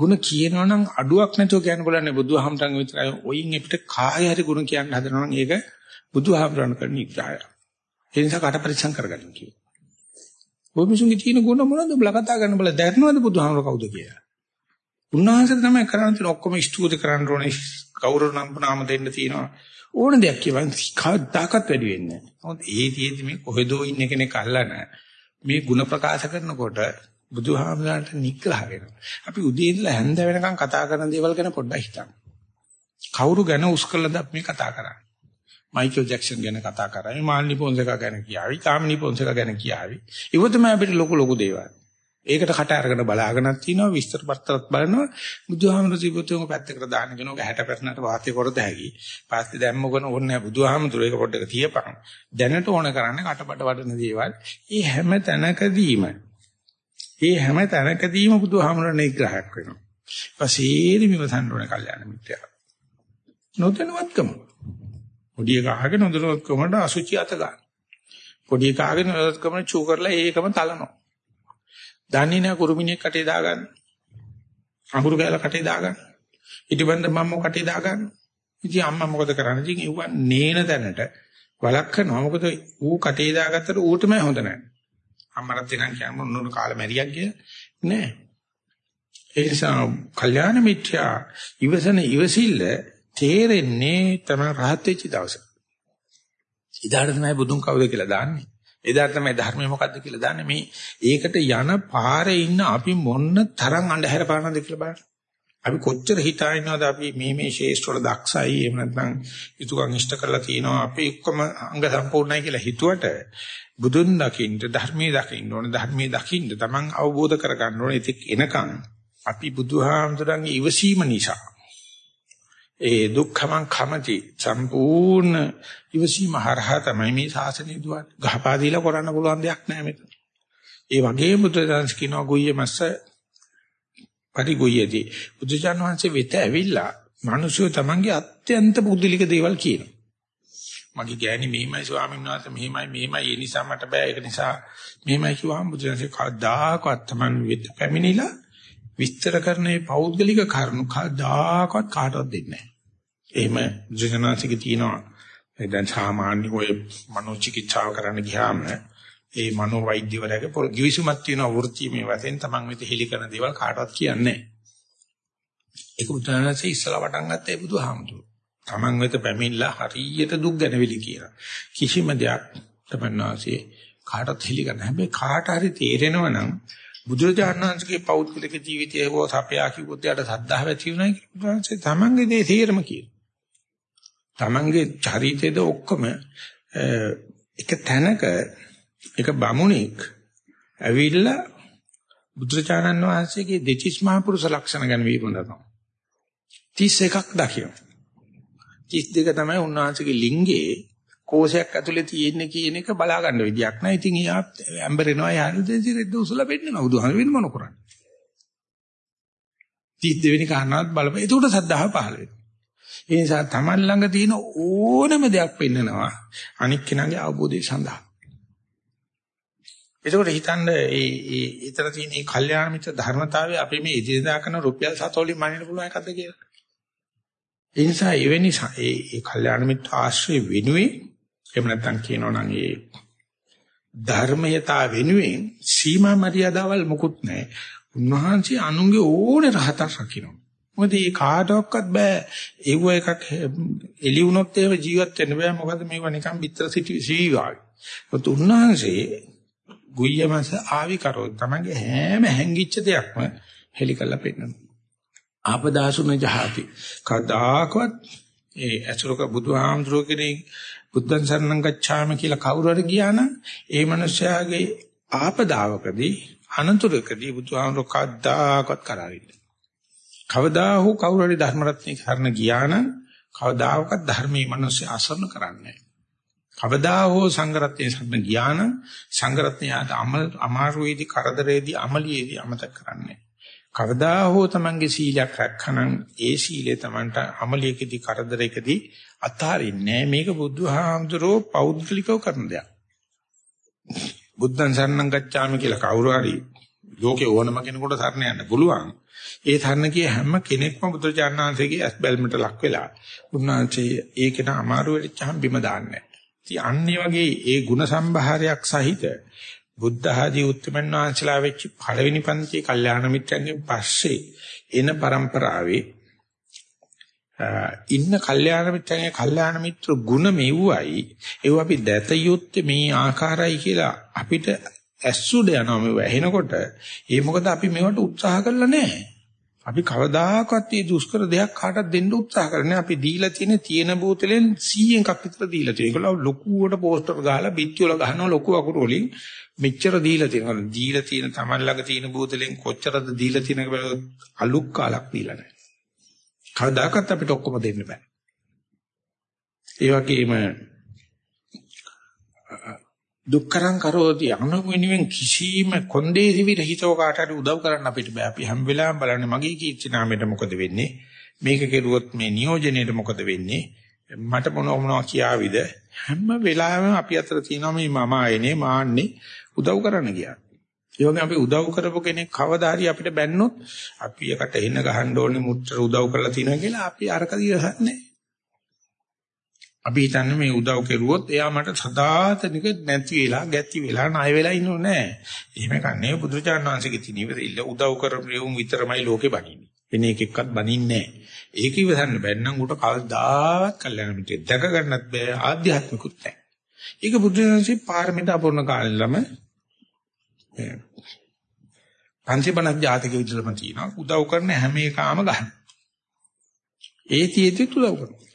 ಗುಣ කියනවා නම් අඩුවක් නැතුව කියන්න බලන්නේ බුදුහාමුදුරන් විතරයි. ඔයින් අපිට කාය හරි ಗುಣ කියන්න හදනවා නම් ඒක බුදුහාමරණ කරන නිග්‍රහය. ඒ නිසා කට පරිස්සම් කරගන්න කියනවා. ඔය මිසුන්ගේ තියෙන ගුණ මොනවද බල කතා කරන්න බල දැක්නවද බුදුහාමර කවුද කියලා. උන්වහන්සේ තමයි කරන්න තියෙන ඔක්කොම ස්තුති කරන්න ඕනේ. කවුරු නම් නාම දෙන්න තියෙනවා. ඕන දෙයක් කියවන් කවදාකත් වැඩි වෙන්නේ නැහැ. මොකද ඒ තියෙදි මේ කොහෙදෝ ඉන්න කෙනෙක් අල්ලන මේ ಗುಣ ප්‍රකාශ කරනකොට බුදුහාමරන්ට නිග්‍රහ වෙනවා. අපි උදේ ඉඳලා හැන්ද වෙනකන් කතා කරන දේවල් ගැන පොඩ්ඩක් හිතන්න. කවුරු ගැන උස් කළද අපි මේ කතා කරන්නේ? මයිකල් ජැක්සන් ගැන කතා කරાવી මාල්නි පොන්සේකා ගැන කියාවි කාමිනි පොන්සේකා ගැන කියාවි ඒව තමයි අපිට ලොකු ලොකු දේවල් ඒකට කට අරගෙන බලාගෙනත් තිනවා විස්තර පත්‍රත් බලනවා බුදුහාමුදුරු සිබුතුම පැත්තකට දාන්න කෙනෝක 60 පැත්තකට වාසිය කරද හැකි. පස්සේ දැම්මගෙන ඕනේ බුදුහාමුදුරු ඒක පොඩ්ඩක් තියපන්. දැනට ඕන කරන්නේ කටපට වඩන දේවල්. මේ හැම තැනකදීම මේ හැම තැනකදීම බුදුහාමුදුරන් නිග්‍රහයක් වෙනවා. පසීරි විමසන්න ඕනේ කල්යාණ මිත්‍යා. නොදැනුවත්කම. පොඩි එක අහගෙන නොදැනුවත්කමට අසුචි අත ගන්න. පොඩි එක අහගෙන නොදැනුවත්කම චූ කරලා ඒකම තලනවා. දන්නේ නැහැ කුරුමිනියක් කටේ දාගන්න. අඟුරු කෑල්ල කටේ දාගන්න. ඉටිබන්ද මම්ම කටේ දාගන්න. ඉතින් අම්මා මොකද කරන්නේ? ඉතින් ඒව නේන තැනට වලක් කරනවා. මොකද ඌ කටේ දාගත්තට ඌටමයි හොඳ නැහැ. අම්මරත් දෙනන් කියන්න උන්නු කාලේ මැරියක් කියලා නෑ. ඒ නිසා කල්යාණ මිත්‍යා ඉවසන ඉවසිල්ල තේරෙන්නේ තමයි රහත් වෙච්ච දවස. ඉදාට තමයි බුදුන් කවුද කියලා දාන්නේ. එදා තමයි ධර්මය මොකද්ද කියලා දන්නේ මේ ඒකට යන පාරේ ඉන්න අපි මොන්න තරම් අඳුර පානද කියලා බලන්න. අපි කොච්චර හිතා ඉන්නවද අපි මේ මේ ශේෂ්ඨ වල දක්ෂයි? එහෙම නැත්නම් යුතුයකම් ඉෂ්ට කරලා තියෙනවා අපි ඔක්කොම අංග සම්පූර්ණයි කියලා හිතුවට බුදුන් දකින්න ධර්මයේ දකින්න ඕනේ. ධර්මයේ දකින්න තමන් අවබෝධ කරගන්න ඕනේ. ඉතින් එනකන් අපි බුදුහාමුදුරන්ගේ ඉවසීම නිසා. ඒ දුක්ඛමං කමති. සම්පූර්ණ ඉවසීම හරහා තමයි මේ ශාසනය දුවන්නේ. ගහපා දීලා කරන්න පුළුවන් දෙයක් නෑ මෙතන. ඒ වගේම බුදුදහම කියනවා ගොయ్య මස්ස පරිගොయ్యදී. බුදුජාන විශ්වසේ වෙත ඇවිල්ලා මිනිස්සු තමන්ගේ අත්‍යන්ත පුදුලික දේවල් කියනවා. මගේ ගෑණි මෙහිමයි ස්වාමීන් වහන්සේ මෙහිමයි මෙහිමයි ඒ නිසා මට බෑ ඒක නිසා මෙහිමයි කිව්වහම බුදුරජාණන් කවදාකවත් තමන් වෙත පැමිණිලා විස්තර කරන මේ පෞද්ගලික කරුණු කවදාකවත් කාටවත් දෙන්නේ නැහැ. එහෙම ජනනාසික තියෙනවා දැන් සාමාන්‍ය ඔය මනෝචිකිත්සාව කරන්න ගියාම ඒ මනෝ වෛද්‍යවරයාගේ කිවිසුමක් තියෙනවා වෘත්තීමේ වශයෙන් තමන් වෙත හෙලි කරන දේවල් කාටවත් කියන්නේ ඒක උදාහරණයක් ඉස්සලා වටන් ගත්තේ බුදුහාමුදුරුවෝ. තමන් වෙත පැමිණලා හරියට දුක් ගැනවිලි කියලා. කිසිම දෙයක් තමන්වාසේ කාටවත් හෙලි කරන්න. හැබැයි කාට හරි තේරෙනවා නම් බුදුරජාණන් වහන්සේගේ පෞද්ගලික ජීවිතයේ හෝ සපයා කිව්වොත් යට සද්ධාව ඇති වුණා කියලා තමන්ගේ දේ තේරම කියනවා. තමන්ගේ චරිතයද ඔක්කොම එක තැනක එක බමුණෙක් ඇවිල්ලා බුදුරජාණන් වහන්සේගේ දෙචිස් මහ පුරුෂ ලක්ෂණ ගැන විමඳනවා 31ක් දකින්න 32 තමයි උන්වහන්සේගේ ලිංගේ කෝෂයක් ඇතුලේ තියෙන්නේ කියන එක බලා ගන්න විදියක් නෑ. ඉතින් එයා ඇම්බරෙනවා යාළු දෙසි රෙද්ද උසලා පෙන්නනවා. බුදුහාම වෙන මොන කරන්නේ? 32 වෙනි කාරණාවත් බලපන්. ඒකට සද්ධාව පහළ වෙනවා. ඒ නිසා Taman ළඟ තියෙන ඕනම දෙයක් පෙන්නනවා අනික් කෙනාගේ අවබෝධය සඳහා. ඒකට හිතන්න ඒ ඒ ඊතර තියෙන මේ කල්යාණ මිත්‍ර ධර්මතාවය අපි මේ ඉදිරියදා කරන රුපියල් 7 වලින් මනින්න පුළුවන් එකක්ද කියලා. ඒ නිසා එවැනි ඒ ඒ කල්යාණ මිත්‍ර ආශ්‍රය වෙනුවේ එහෙම නැත්නම් කියනවා නම් ඒ ධර්මයතා වෙනුවෙන් සීමා මරියාදාවල් මොකුත් නැහැ. උන්වහන්සේ අනුන්ගේ ඕනේ රහතක් රකින්න. මොකද මේ කාටවත් බෑ ඒව එකක් එළි වුණොත් එහෙම ජීවත් වෙන්න බෑ මොකද මේව නිකන් පිටර සිටි සීවායි. ඒත් උන්වහන්සේ ගුයමස ආවි කරොත් තමන්ගේ හැම හැංගිච්ච දෙයක්ම හෙලි කරලා පෙන්නනවා. ආපදාසුන ජහති. කදාකවත් ඒ අසුරක බුදුහාමුදුරුවෝ කෙනෙක් බුද්ධං සරණං ගච්ඡාමි කියලා කවුරු හරි ගියා නම් ඒ මනුස්සයාගේ ආපදාවකදී අනතුරකදී බුදුහාමුදුරුවෝ කද්දාකවත් කරාරින්නේ. කවදා හෝ කවුරු හරි ධර්ම රත්නේ කරන ගියා නම් කවදාකවත් ධර්මයේ මිනිස්සු අසරණ කරන්නේ කවදා හෝ සංඝ රත්නේ සම්ම ගියා නම් සංඝ රත්නයාට අමල් අමාරුවේදී කරදරේදී අමලියේදී අමතක කරන්නේ කවදා හෝ තමන්ගේ සීලයක් රැකනනම් ඒ සීලය තමන්ට අමලියකදී කරදරයකදී අතාරින්නේ මේක බුදුහාමුදුරෝ පෞද්ගලිකව කරන දෙයක්. බුද්ධං සරණං ගච්ඡාමි කියලා කවුරු හරි ලෝකේ ඕනම කෙනෙකුට සරණ යන්න පුළුවන්. ඒ තරණ කිය හැම කෙනෙක්ම බුදුචානන්සේගේ ඇස් බැල්මට ලක් වෙලා උන්වහන්සේ ඒකේන අමාරු වෙච්චහම බිම දාන්නේ. ඉතින් අන්නේ වගේ ඒ ಗುಣ සම්භාරයක් සහිත බුද්ධ ආදී උත්තරමන් වහන්සලා වෙච්ච පළවෙනි පන්තියේ කල්යාණ මිත්‍රයන්ගෙන් පස්සේ එන પરම්පරාවේ ඉන්න කල්යාණ මිත්‍රයන්ගේ කල්යාණ මිත්‍ර ಗುಣ මෙව්වයි. ඒව අපි දැත යුත්තේ මේ ආකාරයි කියලා අපිට ඇස්සුඩ යනවා මේ වැහෙනකොට ඒ මොකද අපි මේවට උත්සාහ කරලා නැහැ. අපි කවදාකවත් මේ දුෂ්කර දෙයක් කාටවත් දෙන්න උත්සාහ කරන්නේ අපි දීලා තියෙන තියෙන බෝතලෙන් 100 එකක් විතර දීලා තියෙනවා. ඒගොල්ලෝ ලොකුවට පෝස්ටර් ගහලා බිත්ති වල ගහනවා ලොකු අකුරු වලින් මෙච්චර දීලා තියෙනවා. දීලා තියෙන Taman ළඟ තියෙන බෝතලෙන් කොච්චරද දීලා තියෙනක බලද්දී අලුක් කාලක් දීලා නැහැ. කවදාකවත් අපිට ඔක්කොම දෙන්න බෑ. ඒ වගේම දුක්කරං කරෝති අනුවෙනුවෙන් කිසිම කොන්දේසි විරහිතව කාට හරි උදව් කරන්න අපිට බෑ. අපි හැම වෙලාවෙම බලන්නේ මගේ කීර්ති නාමයට මොකද වෙන්නේ? මේක කෙරුවොත් මේ නියෝජනයේට මොකද වෙන්නේ? මට මොන මොනවා කියාවිද? හැම වෙලාවෙම අපි අතර තියෙනවා මේ මම ආයනේ මාන්නේ උදව් කරන්න ගියා. ඒ වගේ අපි උදව් කරපු කෙනෙක් කවදා හරි අපිට බැන්නොත් අපි එකට එන්න ගහන්න ඕනේ මුත්‍ර උදව් කරලා තිනවා කියලා අපි අරක දිවසන්නේ. අපි හිතන්නේ මේ උදව් කෙරුවොත් එයා මට සදාතනික නැති වෙලා ගැති වෙලා ණය වෙලා ඉන්නෝ නෑ. එහෙම කන්නේ බුදුරජාණන් වහන්සේගේ තියෙන ඉවතිල්ල උදව් කරපු විතරමයි ලෝකේ බණින්නේ. වෙන එකෙක්වත් බණින්නේ නෑ. ඒක ඉවසන්න බැන්නම් උට කවදාවත් කල්යනා මිත්‍ය දැක ගන්නත් බෑ ආධ්‍යාත්මිකුත් නෑ. ඒක බුදුරජාණන්සේ පාරමිතා පුරන කාලෙලම පන්සිපණක් ජාතක විදිහටම තියෙනවා. උදව් කරන හැම එකාම ගන්න. ඒ තියෙද්දි උදව් කරනවා.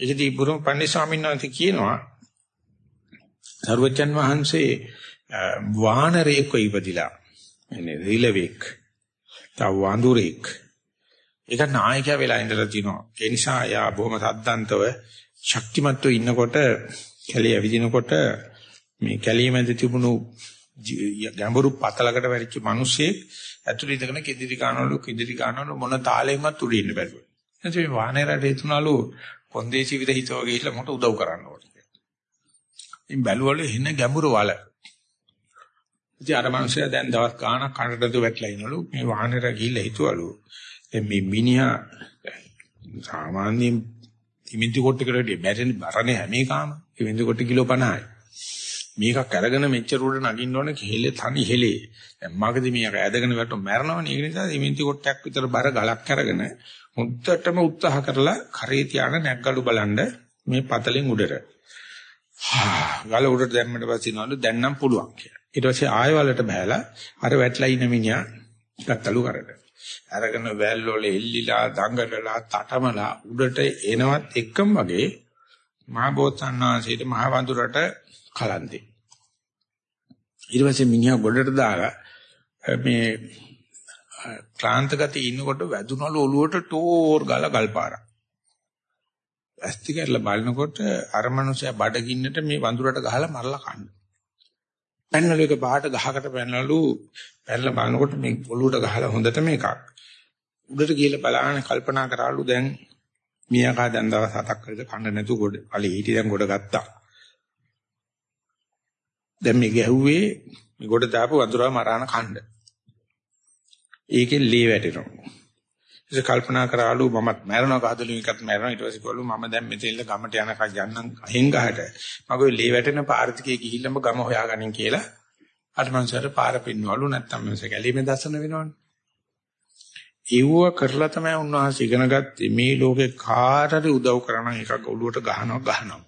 ඒකදී බුදුම පන්දි ස්වාමීන් වහන්සේ කියනවා සර්වචන් වහන්සේ වානරේක ඉපදිලා. එනේ රිලෙවෙක් තව වඳුරෙක්. ඒක නායකයා වෙලා ඉඳලා තිනවා. ඒ නිසා යා බොහොම සද්දන්තව ශක්තිමත්ව ඉන්නකොට කැලිය විදිනකොට මේ කැලිය මැද තිබුණු ගැඹුරු පතලකට වැරිච්ච මිනිස්සෙක් ඇතුළේ ඉඳගෙන කිදිරි ගන්නවලු කිදිරි ගන්නවලු මොන තාලෙන්වත් උඩ ඉන්න බැරුව. එතකොට මේ වානරයට හිතුණලු කොන්දේසි විදහිතව ගිහිල්ලා මට උදව් කරන්න ඕනේ කියලා. ඉතින් බැලුවලු එන ගැඹුරු වල. ඉතින් අර මනුස්සයා දැන් දවස් ගාණක් කනටද වැටලා ඉනවලු මේ වාහනේට ගිහිල්ලා හිතුවලු දැන් මේ මිනිහා සාමාන්‍යයෙන් ඉමින්ති කොට්ටකට බැරෙන බරනේ හැම එකම ඉමින්ති කොට්ට කිලෝ 50යි. මේකක් අරගෙන මෙච්චර උඩ නගින්න ඕනේ කෙහෙලේ තනි හෙලේ. දැන් මගදී මේක ඇදගෙන වැටුම් මැරනවනේ. ඒක නිසා ඉමින්ති කොට්ටයක් විතර බර ගලක් අරගෙන මුත්තටම උත්සාහ කරලා කරේ තියාන නැග්ගලු බලන්න මේ පතලෙන් උඩට. ගල උඩට දැම්මට පස්සේ නෝලු දැන් නම් පුළුවන් කියලා. ඊට පස්සේ ආය වලට බහැලා අර වැටලා ඉන්න මිනිහා ගත්තලු කරට. අරගෙන වැල් වල එල්ලිලා දඟලලා තටමලා උඩට එනවත් එක්කම වගේ මහා බෝසත්ණන්සේට මහ වඳුරට කලන්දේ. ඊට පස්සේ මිනිහා ගොඩට දාලා මේ ක්ලාන්ත ගතිය ඉන්නකොට වැදුනලු ඔලුවට ටෝර් ගාලා ගල්පාරක්. ඇස්ති කරලා බලනකොට අර මනුස්සයා බඩගින්නට මේ වඳුරට ගහලා මරලා කන්න. පැනනලු එක පාට ගහකට පැනනලු පැනලා බලනකොට මේ ඔලුවට ගහලා හොඳට මේකක්. උඩට ගිහලා බලන්න කල්පනා කරාලු දැන් මියාකා දැන් දවස් හතක් විතර කන්න නැතුව ගොඩ කලී හිටි දැන් ගොඩ ගත්තා. දැන් මේ ගැහුවේ මේ ගොඩ දාපු වඳුරා මරාන කන්න. ඒකෙන් ලේ වැටෙනවා. ඉතින් කල්පනා කරාලු මමත් මැරෙනවා කහදලු එකත් මැරෙනවා. ඊට පස්සේ කිව්වලු මම දැන් මෙතෙන්ල ගමට යනකම් යන්නම් අහෙන් ගහට. මගේ ලේ වැටෙන පාරතිකේ ගිහිල්ලාම ගම හොයාගනින් කියලා. අර මංසර පාර පින්නවලු නැත්තම් මංස ගැලීමේ දර්ශන වෙනවනේ. ඒව කරලා තමයි උන්වහන්සේ ඉගෙන ගත්තේ. මේ ලෝකේ කාටරි උදව් කරන එකක් ඔළුවට ගහනවා ගහනවා.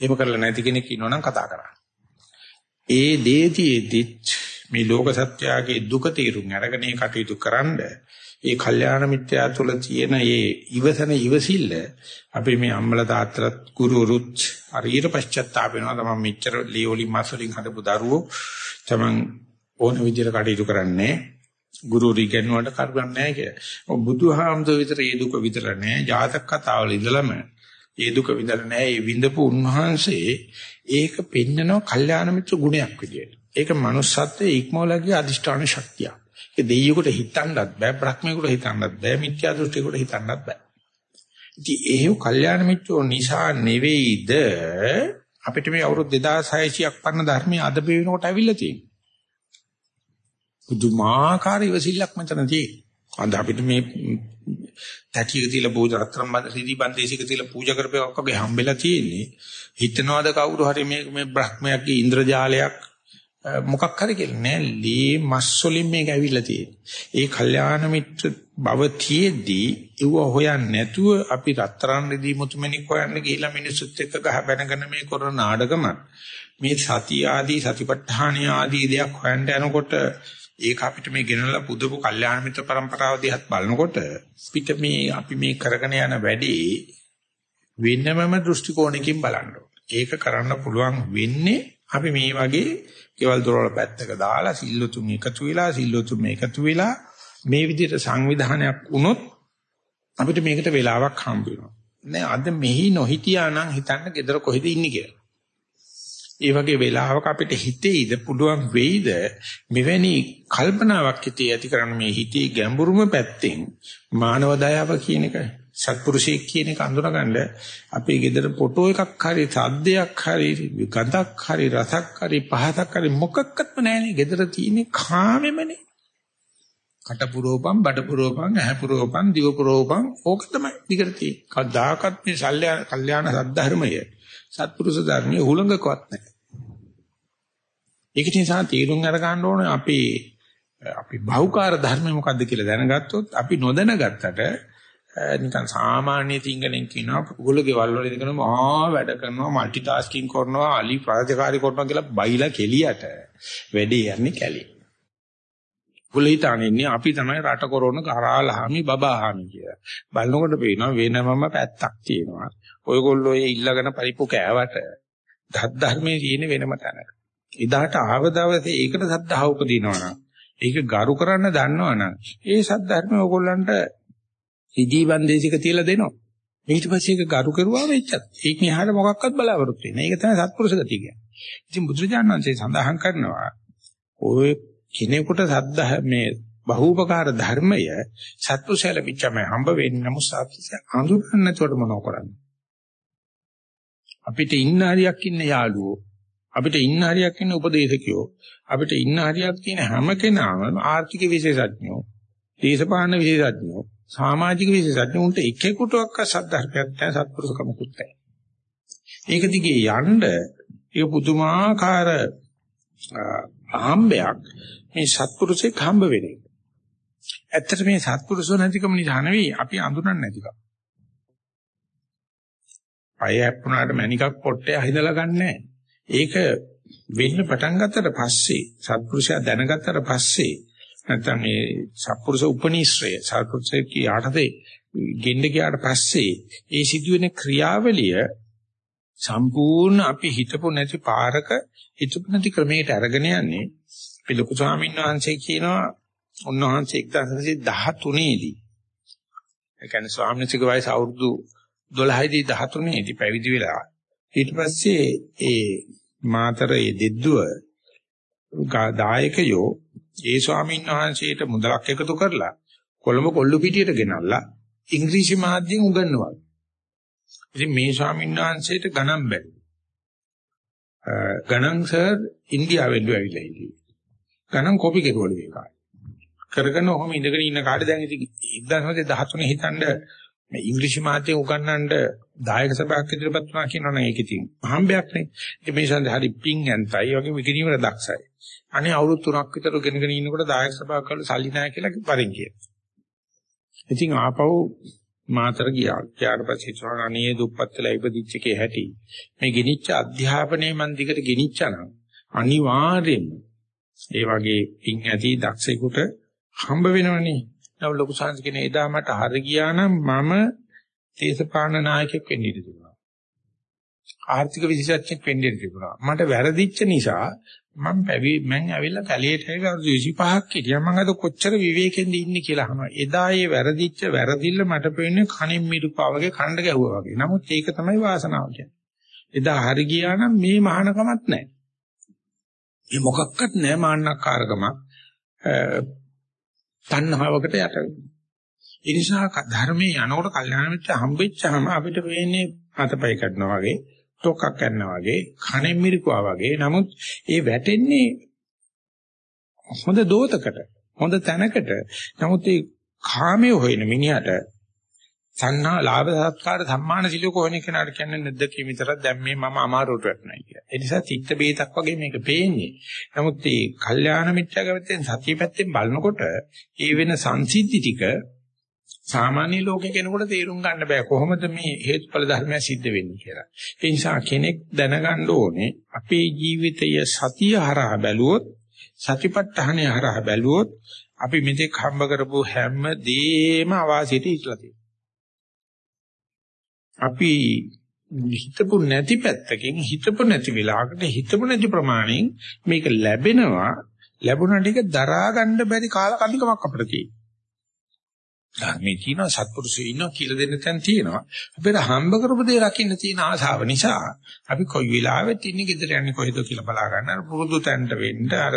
එහෙම කරලා නැති කෙනෙක් ඉන්නවනම් කතා කරා ඒ දේතිෙදිත් මේ ලෝක සත්‍යයේ දුක තීරුම් අරගෙන ඒ කටයුතු කරන්න ඒ කල්යාණ මිත්‍යා තුළ තියෙන ඒ ඉවසන ඉවසිල්ල අපි මේ අම්මලා තාත්තලාත් ගුරුවරුත් හරියට පශ්චාත්තාප වෙනවා තමයි මෙච්චර ලියෝලි මාසලින් හදපු දරුවෝ තමන් ඕන විදිහට කටයුතු කරන්නේ ගුරුවරු ඉගෙනුවට කරගන්නේ නැහැ කියලා. බුදුහාමුදුර විතර ඒ දුක විතර නැහැ. ජාතක කතාවල ඉඳලම ඒ දුක විතර නැහැ. ඒ විඳපු උන්වහන්සේ ඒක පෙන්නනවා කල්යාණ මිත්‍ර ගුණයක් විදියට. ඒක manussත්වයේ ඉක්මවලගේ අදිෂ්ඨාන ශක්තිය. ඒක දෙයියෙකුට හිතන්නත් බෑ, බ්‍රහ්මයෙකුට හිතන්නත් බෑ, මිත්‍යා දෘෂ්ටියෙකුට හිතන්නත් බෑ. ඉතින් එහෙව් කල්යාණ මිත්‍රෝ නිසා නෙවෙයිද අපිට මේ අවුරුදු 2600ක් පරණ ධර්මයේ අද පේනකොට ඇවිල්ලා තියෙන්නේ. පුදුමාකාර ඉවසිල්ලක් මෙතන තියෙන්නේ. අද අපිට මේ තැටියක තියලා පූජා රත්තරන් බඳ රීදි බන්දේසික තියලා පූජා කරපේවක් වගේ හම්බෙලා තියෙන්නේ. හිතනවාද කවුරු හරි මේ මේ බ්‍රහ්මයාගේ ඉන්ද්‍රජාලයක් මොකක් හරි කියලා නෑ. ලී මස් වලින් මේක ඇවිල්ලා තියෙන්නේ. ඒ කල්යාණ මිත්‍ර බව තියේදී ඒව හොයන්නේ නැතුව අපි රත්තරන් රෙදි මුතුමැණික් හොයන්න ගිහිල්ලා මිනිසුත් එක්ක ගහ බැනගෙන මේ කරන නාඩගම. මේ සති ආදී සතිපට්ඨාන ආදී දෙයක් හොයන්න යනකොට ඒක අපිට මේ ගෙනලා පුදුපු කල්යාණ මිත්‍ර પરම්පරාව දිහත් බලනකොට පිට මේ අපි මේ කරගෙන යන වැඩේ වෙනමම දෘෂ්ටි කෝණයකින් බලන්න ඒක කරන්න පුළුවන් වෙන්නේ අපි මේ වගේ කෙවල් දොරවල් පැත්තක දාලා සිල්ලුතුන් එකතු වෙලා සිල්ලුතුන් එකතු වෙලා මේ විදිහට සංවිධානයක් වුණොත් අපිට මේකට වෙලාවක් හම්බ වෙනවා. නෑ අද මෙහි නොහිටියා නම් හිතන්න gedara කොහෙද ඉන්නේ කියලා. ඒ වගේ වෙලාවක අපිට හිතේයිද පුළුවන් වෙයිද මෙවැනි කල්පනාවක් හිතේ ඇති කරන මේ හිතේ ගැඹුරුම පැත්තෙන් මානව දයාව කියන එක සත්පුරුෂයෙක් කියන එක අඳුනගන්න අපේ ගෙදර ෆොටෝ එකක් හරි සද්දයක් හරි ගඳක් හරි රසක් හරි පහසක් හරි මොකක්වත්ම නැහැනේ. ගෙදර තියෙන්නේ කාමෙමනේ. කට පුරෝපම් බඩ පුරෝපම් ඇහැ පුරෝපම් දිව පුරෝපම් ඕක තමයි දිගට තියෙන්නේ. කවදාකවත් මේ සල්්‍යාන කල්යාණ සද්ධර්මය සත්පුරුෂ ධර්මයේ හුලඟකවත් නැහැ. ඒක නිසා තීරුම් අර ගන්න ඕනේ අපි අපි බහුකාර්ය ධර්ම මොකද්ද කියලා දැනගත්තොත් අපි නොදැනගත්තට නිකන් සාමාන්‍ය තින්ගලෙන් කියනවා පුගුල ගෙවල් වල ඉඳගෙන මහා වැඩ කරනවා মালටි ටාස්කින් කරනවා අලි ප්‍රාජකාරී කරනවා කියලා බයිලා කෙලියට වැඩේ යන්නේ කැලේ. කුලිතානින්නේ අපි තමයි රට කරන කරාලහාමි බබාහාමි කියලා. බලනකොට පේනවා වෙනමම පැත්තක් තියෙනවා. ඔයගොල්ලෝ ඒ ඉල්ලගෙන පරිප්පු කෑවට ධත් ධර්මයේ තියෙන වෙනම තැනක. එදාට ආව දවසේ ඒකට සද්ධාව උපදිනවනම් ඒක ගරු කරන්න දන්නවනම් ඒ සද්ධර්මය ඕගොල්ලන්ට ඉදී බන්දේසික තියලා දෙනවා. ඊට පස්සේ ඒක ගරු කරුවා වෙච්චත් ඒක නිහාර මොකක්වත් බලාපොරොත්තු වෙන්නේ. ඒක තමයි සත්පුරුෂ ගතිය කියන්නේ. ඉතින් බුදුරජාණන් වහන්සේ සඳහන් කරනවා ඔය කිනෙකුට සද්දා මේ බහූපකාර ධර්මය සත්පුරුෂය ලැබිච්චම හම්බ වෙන්නේ නමුත් සත්පුරුෂය අඳුරන්නේ නැතුවට මොනව කරන්නේ? අපිට ඉන්න හරියක් ඉන්න යාළුවෝ අපිට ඉන්න හරියක් ඉන්න උපදේශකයෝ අපිට ඉන්න හරියක් තියෙන හැම කෙනාම ආර්ථික විශේෂඥයෝ දේශපාලන විශේෂඥයෝ සමාජික විශේෂඥ උන්ට එකෙකුටවත් සද්ධර්මයක් නැහැ සත්පුරුෂකමකුත් නැහැ. ඒක දිගේ යන්න ඒක පුදුමාකාර ආම්බයක් මේ සත්පුරුෂෙක් හම්බ වෙන එක. ඇත්තට මේ සත්පුරුෂෝ නැතිකම නිසා නෙවෙයි අපි අඳුරන්නේ නැතිකම. අය හැප්පුණාට මණිකක් පොට්ටේ හිදලා ගන්නෑ. ඒක වෙන්න පටන් ගත්තට පස්සේ සත්පුරුෂයා දැනගත්තට පස්සේ නැත්නම් මේ සත්පුරුෂ උපනිශ්‍රය සත්පුරුෂයේ යටතේ ගෙන්න ගියාට පස්සේ ඒ සිදුවෙන ක්‍රියාවලිය සම්පූර්ණ අපි හිතපො නැති පාරක හිතපො නැති ක්‍රමයකට අරගෙන යන්නේ. අපි ලොකු ස්වාමීන් වහන්සේ කියනවා උන්වහන්සේ 1913 දී ඒ කියන්නේ ස්වාමීන් වහන්සේගේ වයස අවුරුදු 12 දී 13 දී පැවිදි වෙලා ඊට පස්සේ ඒ මාතරයේ දෙද්දුව දායකයෝ ඒ ස්වාමීන් වහන්සේට මුදලක් එකතු කරලා කොළඹ කොල්ලු පිටියට ගෙනල්ලා ඉංග්‍රීසි මාධ්‍යයෙන් උගන්වනවා. ඉතින් මේ ස්වාමීන් වහන්සේට ගණන් බැරි. ගණන් සර් ඉන්දියාවෙන් ඇවිල්ලා ඉන්නේ. ගණන් කොපි කෙරුවලු ඒ කාලේ. කරගෙන ඔහොම ඉඳගෙන ඉන්න කාලේ දැන් ඉතින් 1913 හිතන්න මේ ඉංග්‍රීසි මාධ්‍යයෙන් උගන්වන්න දායක සභාවක් ඉදිරියපත් වුණා කියනවනේ ඒක ඉතින් හම්බයක් නේ. ඉතින් මේ සඳහා හරි පිං ඇන්තයි වගේ විකිණීමේ දක්ෂයි. අනේ අවුරුදු 3ක් විතර ගෙනගෙන ඉන්නකොට දායක සභාවක් වල සල්ලි නැහැ කියලා පරිං කියන. ඉතින් ආපහු මාතර ගියා. ඊට පස්සේ හිතුවා අනේ දුප්පත් වෙලා ඉපදිච්ච එකේ හැටි. මේ ගෙනිච්ච අධ්‍යාපනයේ මන් දිගට ගෙනිච්චනම් අනිවාර්යයෙන්ම ඒ වගේ පිං ඇති දක්ෂයෙකුට හම්බ වෙනවනේ. නව ලොකු සංස් කියන එදා මට හරි ගියා නම් මම දේශපාලන නායකයෙක් වෙන්න ඉඩ තිබුණා. ආර්ථික විශේෂඥයෙක් වෙන්න ඉඩ තිබුණා. මට වැරදිච්ච නිසා මම පැවි මං ඇවිල්ලා කැලේට ඇවිල්ලා 25ක් හිටියා. මං අද කොච්චර විවේකෙන්ද ඉන්නේ කියලා අහනවා. එදා ඒ වැරදිච්ච වැරදිල්ල මට පෙන්නේ කණින් මිදුපා වගේ කණ්ඩ ගැහුවා වගේ. නමුත් ඒක තමයි වාසනාව කියන්නේ. එදා හරි ගියා නම් මේ මහානකමක් නැහැ. මේ මොකක්වත් නැහැ මාන්නකාරකමක්. තණ්හාවකට යට වෙනවා. ඒ නිසා ධර්මයේ යනකොට කල්යාණ මිත්‍ර හම්බෙච්චාම අපිට වෙන්නේ අතපය කරනවා වගේ, තොක්ක් කරනවා වගේ, කණෙන් මිරිකුවා වගේ. නමුත් ඒ වැටෙන්නේ හොඳ දෝතකට, හොඳ තැනකට. නමුත් ඒ කාමයේ හොයන මිනිහට සංහා ලාභ සත්කාර සම්මාන සිලෝක හොයන කෙනාට කියන්නේ නැද්ද කී විතරක් දැන් මේ මම අමාරුවට වැටුණා කියලා. ඒ නිසා චිත්ත බේතක් වගේ මේක පේන්නේ. නමුත් මේ කල්යාණ මිත්‍යාගමෙන් සතිය පැත්තෙන් බලනකොට ඒ වෙන සංසිද්ධි ටික සාමාන්‍ය ලෝකේ කෙනෙකුට තේරුම් ගන්න බෑ කොහොමද මේ හේතුඵල ධර්මය සිද්ධ වෙන්නේ කියලා. ඒ නිසා කෙනෙක් දැනගන්න ඕනේ අපේ ජීවිතය සතිය හරහා බැලුවොත් සතිපට්ඨානය හරහා බැලුවොත් අපි මෙතෙක් හම්බ කරපු හැම දෙයක්ම අවාසියට ඉట్లా තියෙනවා. අපි හිතපු නැති පැත්තකින් හිතපු නැති වෙලාවකට හිතපු නැති ප්‍රමාණයෙන් මේක ලැබෙනවා ලැබුණ ටික දරා ගන්න බැරි කාලකන්නිකමක් අපිට තියෙනවා. ධර්මයේ තියෙනවා සත්පුරුෂයෝ ඉන්නවා කියලා දෙන්න තැන් තියෙනවා. අපිට හම්බ කරපු දේ රකින්න තියෙන ආසාව නිසා අපි කොයි වෙලාවෙත් ඉන්නේ ගෙදර යන්නේ කොහෙද කියලා බලා ගන්න. අර පුරුදු තැනට වෙන්න අර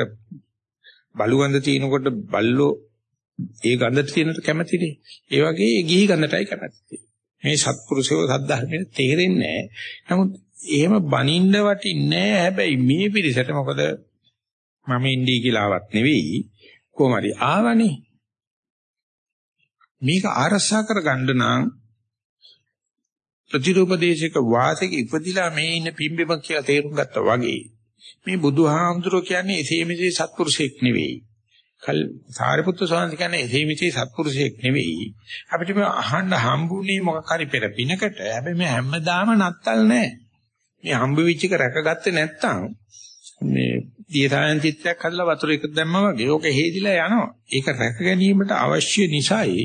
බලු ගඳ තියෙනකොට බල්ලෝ ඒ ගඳට තියෙනට කැමතිනේ. ඒ වගේ ගිහි ගඳටයි කැමති. මේ සත්පුරුෂයෝ සද්ධර්මයේ තේරෙන්නේ නැහැ. නමුත් එහෙම බනින්න වටින්නේ නැහැ. හැබැයි මේ පිළිසෙට මොකද මම ඉන්දී කියලාවත් නෙවෙයි කොහොම හරි ආවනේ මේක ආරසා කරගන්න නම් ප්‍රතිරූපදේශක වාසික ඉපදිලා මේ ඉන්න පිම්බෙම කියලා තේරුම් ගත්තා වගේ මේ බුදුහාමුදුරුවෝ කියන්නේ එසේ මෙසේ සත්පුරුෂයෙක් නෙවෙයි. කල් සාරිපුත්‍ර ස්වාමීන් කියන්නේ එසේ මෙසේ සත්පුරුෂයෙක් නෙවෙයි. අපිට මේ අහන්න හම්බුනේ මොකක් හරි පෙර පිනකට. හැබැයි මේ හැමදාම නත්තල් නැහැ. මේ හම්බ වෙච්ච එක රැකගත්තේ නැත්තම් මේ දියසායන් චිත්‍රයක් හදලා වතුර එක දැම්මා වගේ ඕක හේදිලා යනවා. ඒක රැක ගැනීමට අවශ්‍ය නිසායි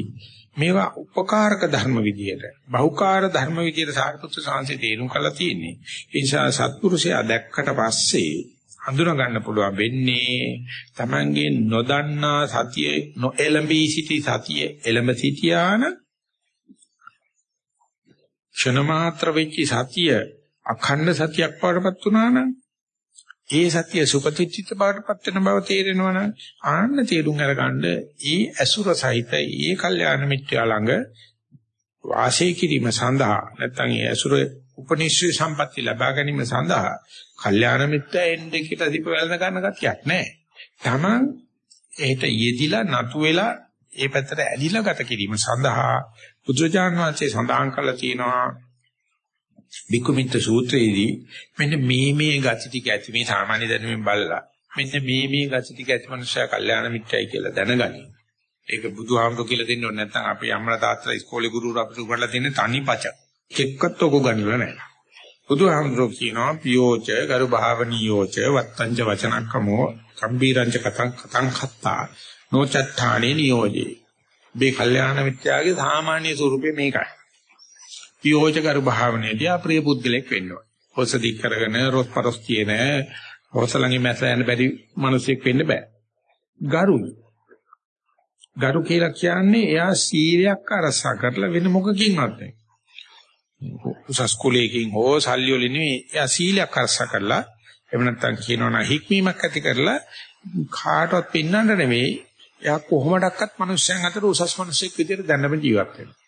මේවා උපකාරක ධර්ම විදියට බහුකාර ධර්ම විදියට සාරිපුත්‍ර සාංශේ තේරුම් කරලා තියෙන්නේ. ඒ නිසා සත්පුරුෂයා දැක්කට පස්සේ හඳුනා ගන්න පුළුවන් වෙන්නේ Tamange නොදන්නා සතිය නොඑළඹී සිටි සතිය එළඹ සිටියාන ක්ෂණ මාත්‍ර වෙච්ච සතිය අඛණ්ඩ සතියක් වඩපත් වුණා නම් ඒ සතිය සුපතිච්චිත බවටපත් වෙන බව තේරෙනවා නම් ආන්න තේරුම් අරගන්න ඒ අසුර සහිත ඒ කල්යාණ මිත්‍යා ළඟ වාසය කිරීම සඳහා නැත්නම් ඒ අසුර උපනිශ්‍රේ සම්පatti ලබා ගැනීම සඳහා කල්යාණ මිත්‍යා එන්නේ කියලා දීප වැළඳ ගන්න ගතියක් නැහැ. Taman ඒට යෙදිලා නතු වෙලා ඒ පැත්තට ඇලිලා ගත කිරීම සඳහා බුදුජාන විශ්ේ සඳහන් කළා තියෙනවා බිකුමිත්ත සූත්‍රයේදී මෙන්න මේ මේ ගති ටික ඇති මේ සාමාන්‍ය දැනුමින් බලලා මෙන්න මේ මේ ගති ටික ඇති මනුෂයා කල්යාණ මිත්‍යයි කියලා දැනගනි. ඒක බුදුහාමුදුරු කියලා දෙන්න ඕනේ නැත්නම් අපේ අම්මලා තාත්තලා ඉස්කෝලේ ගුරුවරු අපිට උගන්ලා දෙන්නේ තනි පච. එක්කත් ඔක ගන්නව නැහැ. බුදුහාමුදුරු කියනවා පියෝච ගරු භාවනියෝච වත්තංච වචනක්කමෝ කම්බීරංච කතං කතං khත්තා නොචත්තානේ නියෝජේ. මේ කල්යාණ මිත්‍යාගේ සාමාන්‍ය ස්වරූපය මේකයි. පියෝච කරු භාවනයේදී අප්‍රිය පුද්ගලෙක් වෙන්න ඕනේ. හොස දික් කරගෙන රොස්පරොස් කියන හොසලඟි මැස යන බැරි මිනිසෙක් වෙන්න බෑ. ගරුයි. ගරු කියලා කියන්නේ එයා සීලයක් අරසා කරලා වෙන මොකකින්වත් නැහැ. උසස් කුලයකින් හෝ සල්ලි වලින් නෙවෙයි එයා සීලයක් අරසා කරලා එහෙම නැත්නම් කියනවා නම් හික්මීමක් ඇති කරලා කාටවත් පින්නන්න නෙවෙයි එයා කොහොමඩක්වත් මිනිස්යන් අතර උසස් මිනිසෙක් විදිහට දැනම ජීවත් වෙනවා.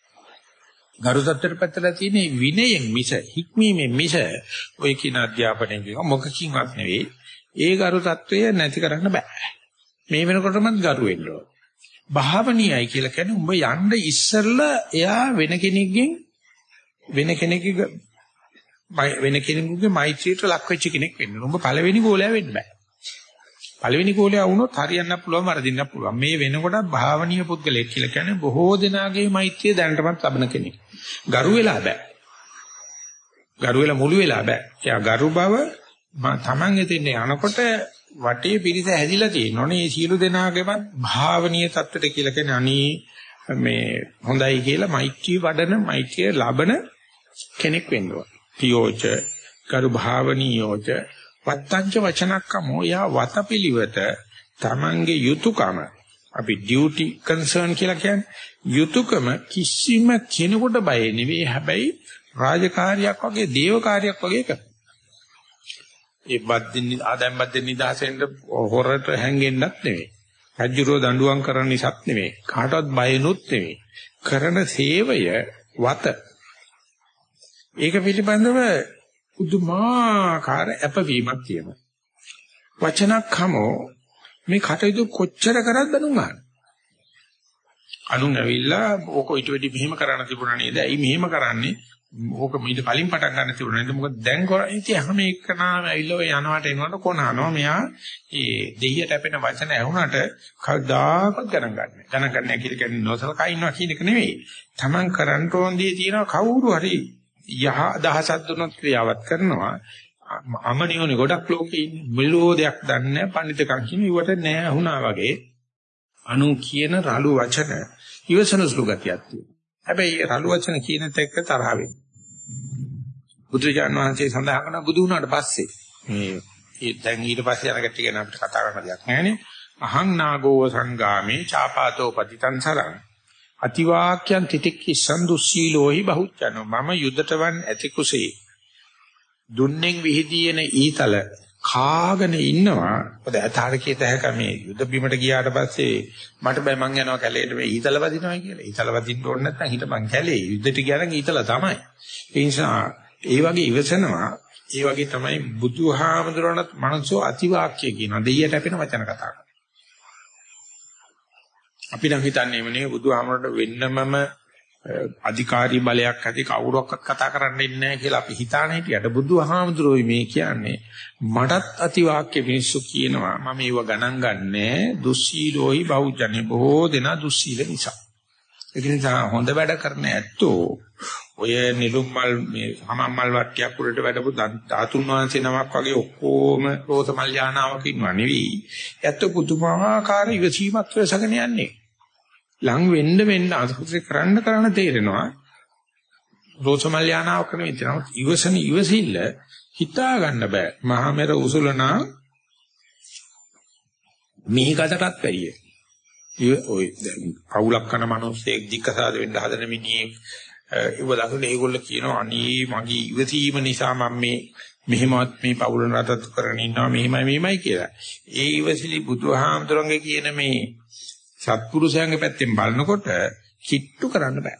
ගරු තත්ත්වයට පැත්තලා තියෙන විනයෙන් මිස හික්මීමෙන් මිස ඔය කියන අධ්‍යාපනයෙන් කියන මොකකින්වත් නෙවෙයි. ඒ ගරු තත්ත්වය නැති කරන්න බෑ. මේ වෙනකොටමත් ගරු වෙන්න ඕන. භාවනීයයි කියලා කියන්නේ උඹ යන්න ඉස්සෙල්ලා එයා වෙන කෙනෙක්ගෙන් වෙන කෙනෙකුගේ වෙන කෙනෙකුගේ මෛත්‍රියට ලක් වෙච්ච කෙනෙක් වෙන්න ඕන. උඹ පළවෙනි ගෝලයා වෙන්න බෑ. පළවෙනි ගෝලයා වුණොත් හරියන්න පුළුවන් වරදින්න පුළුවන්. මේ වෙනකොට භාවනීය පුද්ගලයෙක් කියලා කියන්නේ බොහෝ දෙනාගේ මෛත්‍රිය දැනටමත් ලබන කෙනෙක්. ගරු වෙලා බෑ. ගරු වෙලා මුළු වෙලා බෑ. එයා ගරු බව තමන් එතෙන් යනකොට වටේ පිරිස හැදිලා තියෙනෝනේ. මේ සියලු දෙනාගේවත් භාවනීය தත්ත්වයට කියලා කියන්නේ අනී මේ හොඳයි කියලා මෛත්‍රී වඩන මෛත්‍රිය ලබන කෙනෙක් වෙන්න ඕන. පියෝච කරු භාවනීයෝච වත්තංච වචනක්කමෝ යා වතපිලිවෙත තමන්ගේ යුතුයකම අපි ඩියුටි කන්සර්න් කියලා කියන්නේ යුතුයකම කිසිම කෙනෙකුට බය නෙවෙයි හැබැයි රාජකාරියක් වගේ දේව කාර්යයක් වගේ කරනවා. ඒ බද්දින් ආදම් බද්දින් නිදහසෙන් හොරට හැංගෙන්නත් නෙවෙයි. රජුරෝ දඬුවම් කරන නිසාත් නෙවෙයි. කාටවත් බයනොත් නෙවෙයි. කරන සේවය වත. ඒක පිළිබඳව පුදුමාකාර අපවීමක් තියෙනවා. වචනක්ඛමෝ මේ කටයුතු කොච්චර කරත් බඳුන් ගන්න. අනුන් ඇවිල්ලා ඕක ඊට වෙඩි මෙහෙම කරන්න තිබුණා නේද? ඇයි මෙහෙම කරන්නේ? ඕක මීට කලින් පටන් ගන්න තිබුණා නේද? මොකද දැන් කරන්නේ ඉතින් හැම එකනාම ඇවිල්ලා ඔය යනවට එනවට කොනනවා. මෙයා ඒ දෙහියට අපෙන වචන ඇහුණට කවදාකවත් ගණන් ගන්නෑ. ගණන් ගන්නෑ කියලා කියන්නේ නොසලකා ඉන්නවා කියන එක නෙවෙයි. Taman කරන්න ඕන දේ තියෙනවා කවුරු හරි යහ දහසක් දුනොත් ක්‍රියාවත් කරනවා අමනියෝනේ ගොඩක් ලෝකේ ඉන්නේ. මෙලෝ දෙයක් දන්නේ නැහැ පඬිතුකම් කියන ඉවට නෑ වුණා වගේ. අනු කියන රළු වචන ඉවසන සුළු ගතියක් තියෙනවා. හැබැයි රළු වචන කියනත් එක්ක තරහ වෙනවා. බුදුරජාණන් වහන්සේ සඳහන් කරන බුදු වුණාට පස්සේ මේ දැන් ඊට පස්සේ යන කට්ටිය ගැන අපිට කතා කරන්න දෙයක් නැහැනේ. අහං නාගෝ සංගාමේ චාපාතෝ පතිතං සරං අතිවාක්‍යං තිතික්ඛිසං දුස්සීලෝහි බහුච්චනෝ මම යුදතවන් ඇති කුසේ දුන්නෙන් විහිදීන ඊතල කාගෙන ඉන්නවා. මොකද අතාර කීත හැක මේ යුද බිමට ගියාට පස්සේ මට බෑ මං යනවා කැලේට මේ ඊතල වදිනවා කියලා. ඊතල වදින්න ඕනේ නැත්නම් හිටපන් කැලේ යුදට ගියානම් ඊතල තමයි. ඒ නිසා ඒ වගේ ඉවසනවා. ඒ වගේ තමයි බුදුහාමුදුරණත් මනසෝ අතිවාක්‍ය කියන දෙයියට අපින වචන කතා කරනවා අපි නම් හිතන්නේ එමනේ බුදුහාමුදුරට වෙන්නමම අධිකාරී බලයක් ඇති කවුරක්වත් කතා කරන්න ඉන්නේ නැහැ කියලා අපි හිතාන හිටියට බුදුහාමුදුරුවෝ මේ කියන්නේ මටත් අතිවාක්‍ය මිනිස්සු කියනවා මම ඒව ගණන් ගන්නෑ දුස්සීලෝයි බහුජනේ බොහෝ දෙනා දුස්සීල නිසා. ඒක නිසා හොඳ වැඩ කරන ඇත්තෝ ඔය නිලුම් මල් මේ හමම් මල් වට්ටියක් උඩට වැඩපු ධාතුන් වහන්සේ නමක් වගේ ඔක්කොම රෝස මල් යානාවක ඉන්නවා නෙවෙයි. ඇත්ත පුදුමාකාර ඉවසීමක් වෙසගෙන යන්නේ. ලං වෙන්න වෙන්න අසුසි කරන්න කරන්න තේරෙනවා රෝසමල් යානාවක් කරන විතරම ඉවසන ඉවසිල්ල හිතා ගන්න බෑ මහා මෙර උසුලනා මිහිකටටත් වැඩිය. ඔය පවුලක් කරන මිනිස්සෙක් දික්කසාද වෙන්න හදන මිනිහෙක් ඒව දකින්න ඒගොල්ලෝ කියනවා අනේ මගේ ඉවසීම නිසා මම මේ මෙහෙමවත් මේ පවුල නතත් කරගෙන ඉන්නවා මෙහෙමයි මෙහෙමයි කියලා. ඒ ඉවසිලි බුදුහාමුදුරන්ගේ කියන මේ සත්පුරුෂයන්ගේ පැත්තෙන් බලනකොට කිට්ටු කරන්න බෑ.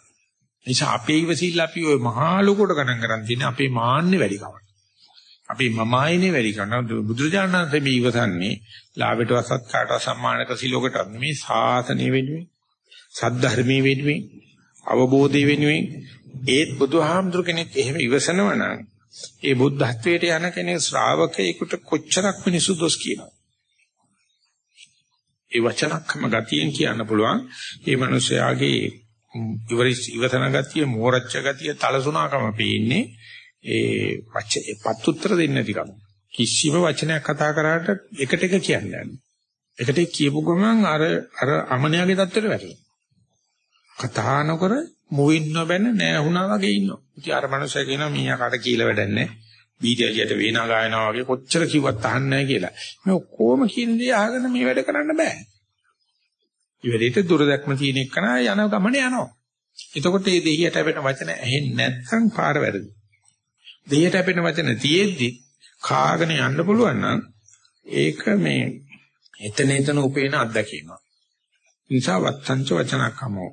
නිසා අපේ ඉවසිල්ල අපි ওই මහා ලෝකයට ගණන් කරන් තියෙන අපේ මාන්නේ වැඩි කම. අපේ මමායනේ වැඩි කරන බුදුරජාණන් වහන්සේ මේ ඉවසන්නේ ලාභයට සත්කාරට සම්මානක සිලෝකට නෙමේ සාසනීය වෙනුවෙන් සද්ධර්මයේ වෙනුවෙන් අවබෝධය වෙනුවෙන් ඒත් බුදුහාමුදුර කෙනෙක් එහෙම ඉවසනවා නම් ඒ බුද්ධත්වයට යන කෙනෙක් ශ්‍රාවකයෙකුට කොච්චරක් මිනිසු දොස් කියනවා ඒ වචනක්ම ගතියෙන් කියන්න පුළුවන්. මේ මිනිස්යාගේ ඉවරිස් ඉවතන ගතිය මෝරච්ච ගතිය තලසුණාකම පේන්නේ ඒ වචේ පත්තුත්තර දෙන්නේ නැතිකම කිසිම වචනයක් කතා කරාට එකට එක කියන්නේ එකට කියපු ගමන් අර අර අමනයාගේ தත්ත්වයට වැටෙනවා. කතා නොකර මුවින් නොබැන නෑ වුණා වගේ ඉන්නවා. ඉතින් අර මනුස්සයා කියනවා මීයා කාට කියලා වැඩන්නේ බීජයට වේනා ගායනා වගේ කොච්චර කිව්වත් අහන්නේ නැහැ කියලා. මේ ඔක්කොම කියන දේ අහගෙන මේ වැඩ කරන්න බෑ. ඉවරේට දුර දැක්ම තියෙන එක නා යන ගමන යනවා. එතකොට මේ දෙහියට අපිට වචන ඇහෙන්නේ නැත්නම් පාර වැරදි. දෙහියට අපිට වචන තියෙද්දි කාගෙන යන්න පුළුවන් නම් ඒක මේ එතන එතන උපේන අත්දැකීමක්. නිසා වත්තංච වචනකමෝ.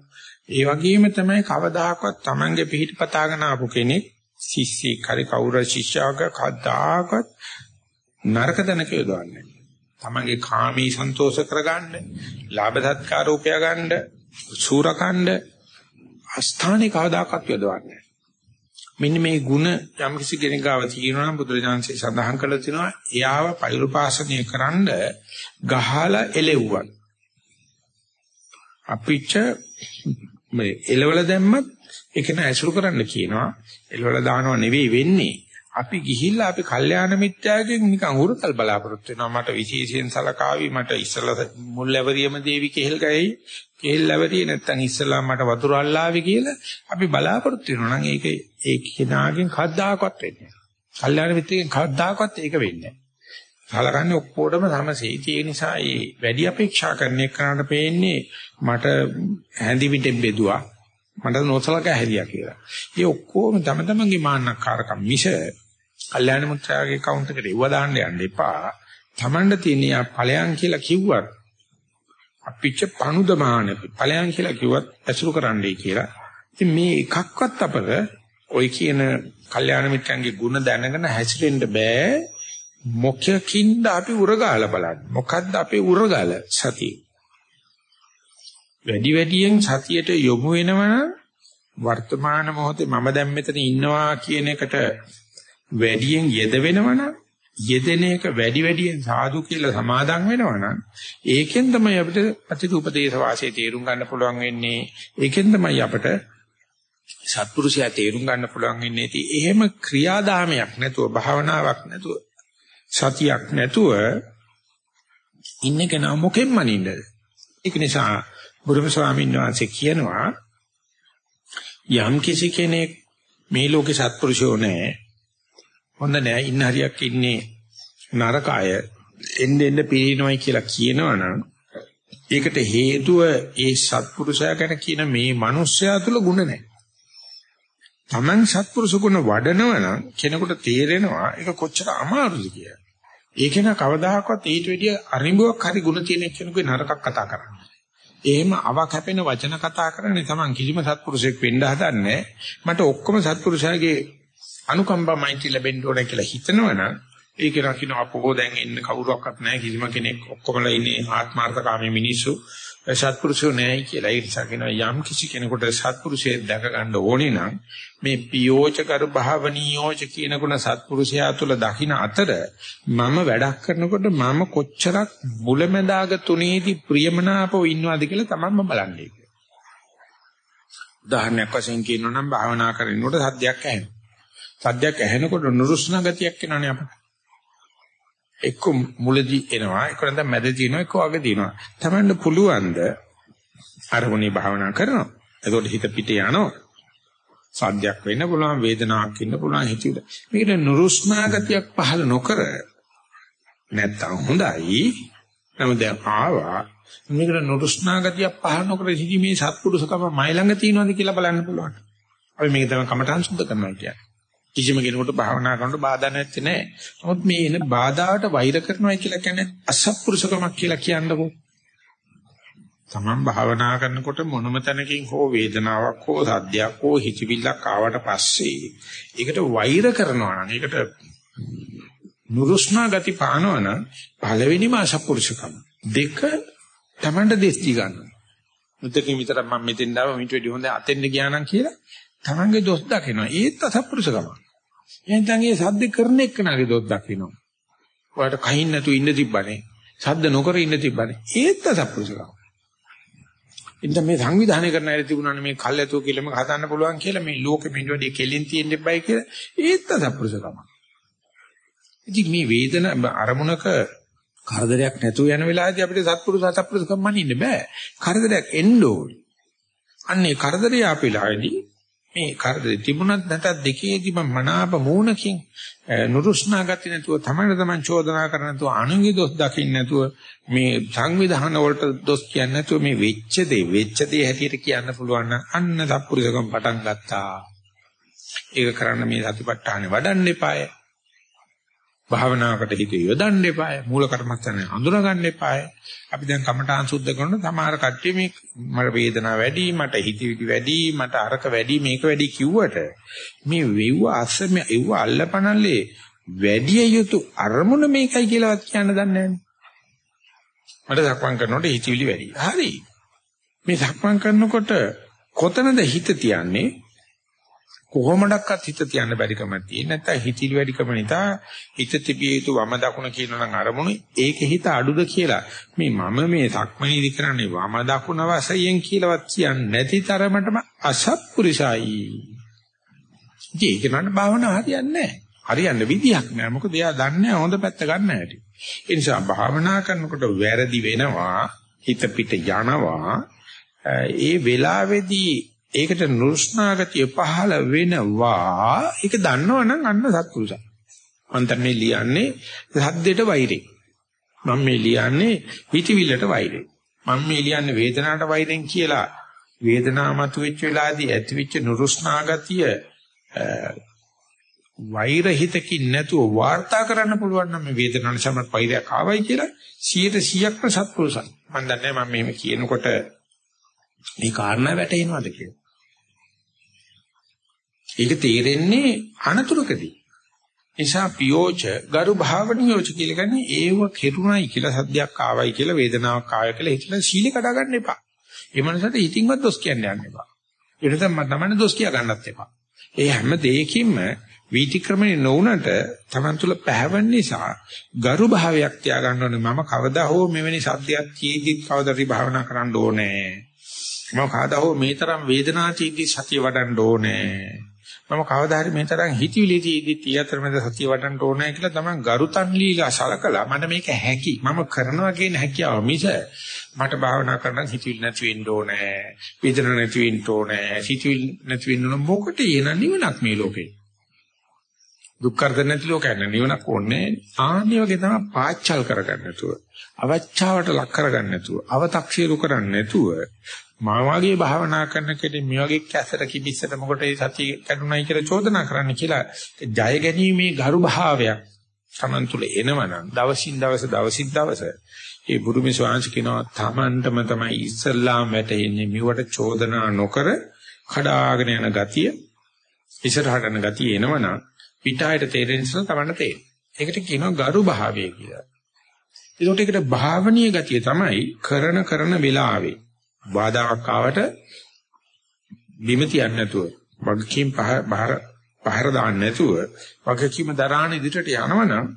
ඒ වගේම තමයි කවදාකවත් Tamange පිහිට පතාගෙන ආපු කෙනෙක් ශිෂ්‍යෙක් හරි කවුරු ශිෂ්‍යාවක කද්දාකත් නරක දනක යොදවන්නේ. තමන්ගේ කාමී සන්තෝෂ කරගන්න, ලාභ සත්කාර උපය ගන්න, සූරකණ්ඩ අස්ථානේ කවදාකවත් යොදවන්නේ. මෙන්න මේ ಗುಣ යම් කිසි කෙනෙක් ගාව තියෙනවා නම් බුදුරජාන්සේ සඳහන් කළා තිනවා එයාව පෛරුපාසනය කරන්න ගහලා එලෙව්වා. අපිච්ච මේ එලවල දැම්මත් ඒක නෑ ඇසුරු කරන්න කියනවා. එළවල දානව නෙවෙයි වෙන්නේ. අපි ගිහිල්ලා අපි කල්යාණ මිත්‍යාගෙන් නිකන් උරුතල් බලාපොරොත්තු වෙනවා. මට විශේෂයෙන් සලකාවි මට ඉස්සලා මුල්ලැවරියම දේවි කෙහෙල් ගයි කෙහෙල් ලැබරිය නැත්තම් ඉස්සලා මට වතුර අල්ලාවි කියලා අපි බලාපොරොත්තු වෙනවා නම් ඒක ඒ කෙනාගෙන් කද්දාකවත් වෙන්නේ නැහැ. කල්යාණ මිත්‍යාගෙන් කද්දාකවත් ඒක වෙන්නේ නැහැ. සලකන්නේ ඔක්කොටම සමසේ. ඒ නිසා මේ වැඩි අපේක්ෂා කරන එකට පේන්නේ මට හැඳි පිටෙන් බෙදුවා. මට නොසලකා හැරියා කියලා. ඒ ඔක්කොම තම තමන්ගේ මාන්නකාරකම් මිස කල්යාණ මුත්‍රාගේ account එකට ඉව දාන්න යන්න එපා. තමන්ට තියෙන ඵලයන් කියලා කිව්වත් අපිච්ච පණුදමාන ඵලයන් කියලා කිව්වත් ඇසුරු කරන්නයි කියලා. ඉතින් මේ එකක්වත් අපර ඔයි කියන කල්යාණ මිත්‍රන්ගේ ಗುಣ දැනගෙන හැසිරෙන්න බෑ. මොකකින්ද අපි උරගාලා බලන්නේ? මොකද්ද අපේ උරගාල සතිය? වැඩි වැඩියෙන් සතියට යොමු වෙනවනම් වර්තමාන මොහොතේ මම දැන් මෙතන ඉන්නවා කියන එකට වැඩියෙන් යෙද වෙනවනම් යෙදෙන එක වැඩි වැඩියෙන් සාදු කියලා සමාදන් වෙනවනම් ඒකෙන් තමයි අපිට අතිත උපදේශ වාසයේ තේරුම් ගන්න පුළුවන් වෙන්නේ. ඒකෙන් තමයි අපිට සත්පුරුෂයා තේරුම් ගන්න පුළුවන් ඉන්නේ ඉතින් එහෙම ක්‍රියාදාමයක් නැතුව භාවනාවක් නැතුව සතියක් නැතුව ඉන්න කෙනා මොකෙන් මනින්නද ඒක නිසා බුදුම ස්වාමීන් වහන්සේ කියනවා යම් කිසි කෙනෙක් මේ ලෝකේ සත්පුරුෂයෝ නැහැ හොඳ නැහැ ඉන්න හරියක් ඉන්නේ නරකය එන්න එන්න පිරිනවයි කියලා කියනවනම් ඒකට හේතුව ඒ සත්පුරුෂයා ගැන කියන මේ මිනිස්යා තුල ಗುಣ නැහැ. Taman සත්පුරුෂ ගුණ වඩනවනම් කෙනෙකුට තේරෙනවා ඒක කොච්චර අමාරුද කියලා. ඒක න කවදාහක්වත් ඊට වැඩිය අරිඹුවක් හරි ಗುಣ තියෙන කෙනෙකුගේ නරකක් කතා කරන්නේ. එහෙම අවක් හැපෙන වචන කතා කරන්නේ Taman කිසිම සත්පුරුෂයෙක් වෙන්න හදන්නේ මට ඔක්කොම සත්පුරුෂයාගේ අනුකම්පා මෛත්‍රී ලැබෙන්න ඕන කියලා හිතනවනම් ඒක රකින්න අපෝ දැන් එන්න කවුරක්වත් නැහැ. කිසිම කෙනෙක් ඔක්කොමලා ඉන්නේ ආත්මార్థකාමී මිනිස්සු. සත්පුරුෂෝ නැහැ කියලා ඒ නිසා කියනවා යම් කිසි කෙනෙකුට සත්පුරුෂයෙක් දැක ගන්න ඕනේ නම් මේ පියෝචකර භාවනියෝච කියන ගුණ සත්පුරුෂයා තුළ දකින්න අතර මම වැඩක් කරනකොට මම කොච්චරක් මුලැමැදාග තුනේදී ප්‍රියමනාපව ඉන්නවද කියලා තමයි බලන්නේ. උදාහරණයක් වශයෙන් කියනවා නම් භාවනා කරනකොට සද්දයක් ඇහෙනවා. සද්දයක් ඇහෙනකොට නුරුස්නා ගතියක් එනවනේ අපිට. එක්ක මුලදී එනවා එක්ක නැත්නම් මැදදී එනවා එක්ක අගදී එනවා තමන්න පුළුවන්ද අරමුණේ භාවනා කරනවා? එතකොට හිත පිට යනවා. සාධ්‍යයක් වෙන්න පුළුවන් වේදනාවක් ඉන්න පුළුවන් හිතේ මේකට නුරුස්නා ගතියක් පහළ නොකර නැත්තම් හොඳයි. නමුත් දැන් ආවා. මේකට නුරුස්නා ගතියක් පහළ නොකර සිටි මේ සත්පුරුෂකම මයි ළඟ තියෙනවද කියලා බලන්න පුළුවන්. අපි මේක තමයි කමඨාන් සුද්ධ කරනවා කියන්නේ. කිසිම කෙනෙකුට භාවනා කරනකොට බාධා නැත්තේ නෑ. නමුත් මේ එන බාධාවට වෛර කරනවා කියලා කියන්නේ අසත්පුරුෂකමක් කියලා කියන්නකෝ. තමන් භාවනා කරනකොට මොනම තැනකින් හෝ වේදනාවක් හෝ සද්දයක් හෝ හිතවිල්ලක් ආවට පස්සේ ඒකට වෛර කරනවා නම් ඒකට නුරුස්නා ගති පානවන පළවෙනිම අසත්පුරුෂකම. දෙක තමන්ට දෙස්ති ගන්නවා. මුතකින් විතර මම මෙතෙන් ආව මිට වෙඩි හොඳ අතෙන්ද ගියා නම් කියලා තමන්ගේ දොස් දකිනවා. ඒත් අසත්පුරුෂකම. එහෙනම් ඒ සද්ද කරන එක්කනගේ දොස් දකිනවා. ඔයාලට කහින් නැතු ඉන්න තිබ්බනේ. සද්ද නොකර ඉන්න තිබ්බනේ. ඒත් අසත්පුරුෂකම. ඉතින් මේ සංවිධානය කරන අය තිබුණානේ මේ කල්ැතෝ කියලාම හදන්න පුළුවන් කියලා මේ ලෝකෙ මිනිවඩේ කෙලින් තියෙන්න එපයි කියලා ඒත් අසත්පුරුෂකම. ඉතින් මේ වේදන අරමුණක කරදරයක් නැතුව යන වෙලාවේදී අපිට සත්පුරුෂ අසත්පුරුෂකම් මනින්න බෑ. කරදරයක් එන්න ඕනේ. අන්නේ කරදරය අපිලාදී මේ කරදරේ තිබුණත් නැතත් දෙකේදීම මනාප මූණකින් නුරුස්නා ගති නැතුව තමයි තමන් චෝදනා කරන නැතුව අනුන්ගේ දොස් දකින්න නැතුව මේ සංවිධාන වලට දොස් කියන්නේ නැතුව මේ වෙච්ච දේ වෙච්ච දේ හැටියට කියන්න පුළුවන් නම් අන්න සත්පුරුෂකම් පටන් ගත්තා. ඒක කරන්න මේ සතිපට්ඨානේ වඩන්න එපාය. භාවනාවකට හිත යොදන්න එපාය. මූල කර්මස්ථානේ අඳුන ගන්න එපාය. අපි දැන් කමඨාන් සුද්ධ කරනකොට සමහර කට්ටිය මේ මට වේදනාව වැඩි, මට හිතවිලි වැඩි, මට අරක වැඩි, මේක වැඩි කිව්වට මේ වෙව්ව අස්සම එව්ව අල්ලපනල්ලේ වැඩි යුතු අරමුණ මේකයි කියලාවත් කියන්න දන්නේ නැහැ. මට සක්මන් කරනකොට හිතවිලි වැඩි. හරි. මේ සක්මන් කරනකොට කොතනද හිත තියන්නේ? කොහොමඩක්වත් හිත තියන්න බැරිකමක් තියෙන නැත්නම් හිතිලි වැඩිකම නිසා හිත තිබිය යුතු වම දකුණ කියනවා නම් අරමුණු ඒකේ හිත අඩුද කියලා මේ මම මේ සක්මනීදි කරන්නේ වම දකුණ වශයෙන් කියලාවත් කියන්නේ නැති තරමටම අසත්පුරුෂයි. ඒක නන්න භාවනා හරියන්නේ නැහැ. හරියන්න විදියක් නෑ. මොකද එයා දන්නේ හොඳ පැත්ත ගන්න හැටි. ඒ නිසා භාවනා කරනකොට වැරදි වෙනවා, හිත පිට යනවා. ඒ වෙලාවේදී ඒකට නුරුස්නාගතිය පහළ වෙනවා. ඒක දන්නවනම් අන්න සත්පුරුෂයි. මම දැන් මේ ලියන්නේ සද්දෙට වෛරේ. මම මේ ලියන්නේ හිතවිල්ලට වෛරේ. මම මේ ලියන්නේ වේදනාවට වෛරෙන් කියලා වේදනාව මතුවෙච්ච වෙලාවේදී ඇතිවෙච්ච නුරුස්නාගතිය වෛර හිතකින් නැතුව වාර්තා කරන්න පුළුවන් නම් මේ වේදනාවට සමත් වෛරයක් ආවයි කියලා 100%ක්ම සත්පුරුෂයි. මම දන්නේ මම මෙහෙම කියනකොට මේ කාරණා වැටෙනවද කියලා. ඒක තේරෙන්නේ අනතුරකදී. නිසා පියෝච ගරු භාවනියෝච කියලා කියන්නේ ඒව කෙරුණයි කියලා සද්දයක් ආවයි කියලා වේදනාවක් ආවයි කියලා හිතලා සීලේ කඩා ගන්න එපා. ඒ මනසට හිතින්වත් දොස් කියන්න යන්න එපා. ඒ නිසා මම තමයි දොස් කියා ගන්නත් එපා. ඒ හැම දෙයකින්ම වීතික්‍රමණය නොවුනට Taman තුල පැහැවෙන නිසා ගරු භාවයක් තියාගන්න ඕනේ මම කවදා හෝ මෙවැනි සද්දයක් තියේදී කවදාරි භාවනා කරන්න ඕනේ මම කවදා හෝ මේ තරම් වේදනාවේදී සතිය වඩන්න ඕනේ. මම කවදා හරි මේ තරම් හිතවිලිදී තියතරමද සතිය වඩන්න ඕනේ කියලා තමයි ගරුතන් ලීලා සලකලා මට මේක හැකි. මම කරනවා කියන හැකියාව මිස මට භාවනා කරන්න හිතවිලි නැති වෙන්න ඕනේ. වේදන නැති වෙන්න ඕනේ. හිතවිලි නැති වෙන්න ඕන මොකට එන නිවනක් මේ ලෝකේ. දුක් කරදර නැති ලෝකයක් නිවනක් ඕනේ. ආන්නේ වගේ තමයි පාච්චල් කරගන්න නැතුව. අවචාවට ලක් කරගන්න නැතුව. අව탁සිරු කරන්න නැතුව මා වගේ භාවනා කරන කෙනෙක් මේ වගේ කැසට කිවිස්සට මොකට ඒ සතිය කැඩුනයි කියලා චෝදනා කරන්න කියලා ජය ගැනීමේ ගරු භාවයක් Taman තුල එනවනම් දවසින් දවස දවසින් දවස ඒ බුදුමි ස්වාංශ කියනවා Tamanටම තමයි ඉස්සල්ලාම වැටෙන්නේ මෙවට චෝදනා නොකර කඩාගෙන යන ගතිය ඉස්සරහට යන ගතිය එනවනම් පිටායට තේරෙන නිසා Tamanට තේරෙනවා. ඒකට කියනවා ගරු භාවය කියලා. ඒකට ඒකට භාවනීය ගතිය තමයි කරන කරන වෙලාවේ බාධාක් ආවට බිම තියන්න නැතුව වගකීම් පහර පහර දාන්න නැතුව වගකීම දරාන ඉදිරියට යනවනම්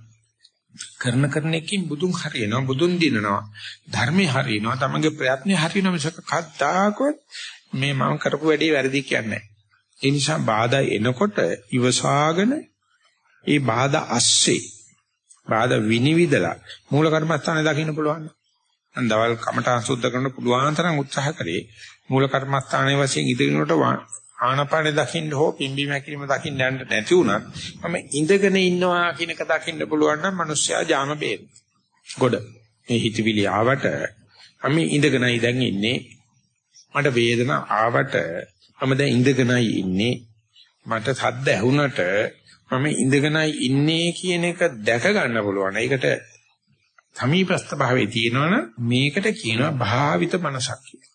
කරන කරන එකකින් බුදුන් හරියනවා බුදුන් දිනනවා ධර්මේ හරියනවා තමගේ ප්‍රයත්නේ හරියනවා මිසක කද්දාකවත් මේ මම කරපු වැඩේ වැරදි කියන්නේ ඒ නිසා බාධා එනකොට ඉවසාගෙන ඒ බාධා ඇස්සේ බාධා විනිවිදලා මූල කර්මස්ථානේ දකින්න පුළුවන් මම දවල් කමඨාන් සුද්ධ කරන්න පුළුවන් තරම් උත්සාහ කරේ මූල කර්මස්ථානයේ වශයෙන් ඉදිරියට ආනපානේ දකින්න හෝ පිම්බි මැකිලිම දකින්න යන්න නැති වුණත් මම ඉඳගෙන ඉන්නවා කියන එක දකින්න පුළුවන් නම් මිනිස්සයා ජාම බේර. ගොඩ. මේ හිතවිලි ආවට මම ඉඳගෙනයි දැන් ඉන්නේ. මට වේදනා ආවට මම දැන් ඉඳගෙනයි ඉන්නේ. මට සද්ද ඇහුණට මම ඉඳගෙනයි ඉන්නේ කියන එක දැක ගන්න පුළුවන්. ඒකට සමීපස්ත භාවයේ තියෙනවනම් මේකට කියනවා භාවිත මනසක් කියලා.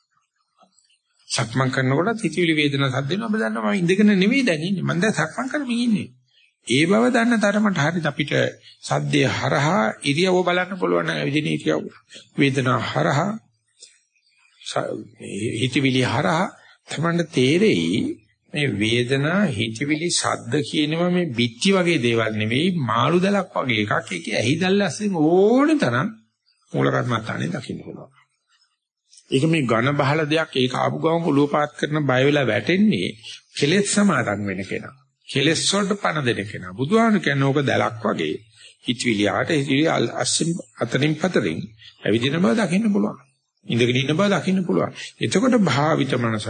සක්මන් කරනකොට හිතවිලි වේදනා සද්ද වෙනවා ඔබ දන්නවා මම ඉඳගෙන නෙවෙයි දැන් ඉන්නේ මම දැන් සක්මන් කරමින් ඉන්නේ. ඒ බව දන්න තරමට හරියට අපිට සද්දේ හරහා ඉරියව්ව බලන්න පුළුවන් විදිහේ ඉරියව්ව. වේදනා හරහා හිතවිලි හරහා තමයි තේරෙයි මේ වේදනා හිතවිලි සද්ද කියනවා මේ බිත්ති වගේ දේවල් නෙවෙයි මාළු දලක් වගේ එකක් ඒක ඇහිදල් ඇස්සෙන් ඕන තරම් මූල කර්මත්තානේ දකින්න පුළුවන්. ඒක මේ ඝන බහල දෙයක් ඒක ආපු ගමන් ඔලුව පාත් කරන බය වෙලා වැටෙන්නේ කෙලෙස් සමාදන් වෙන කෙනා. කෙලෙස් වලට පණ දෙන කෙනා. බුදුහාම කියන්නේ ඕක දලක් වගේ හිතවිලි ආට හිතවිලි අස්සින් අතරින් පතරින් ඇවිදින බව දකින්න පුළුවන්. ඉඳගෙන ඉන්න බව දකින්න පුළුවන්. එතකොට භාවිත මනසක්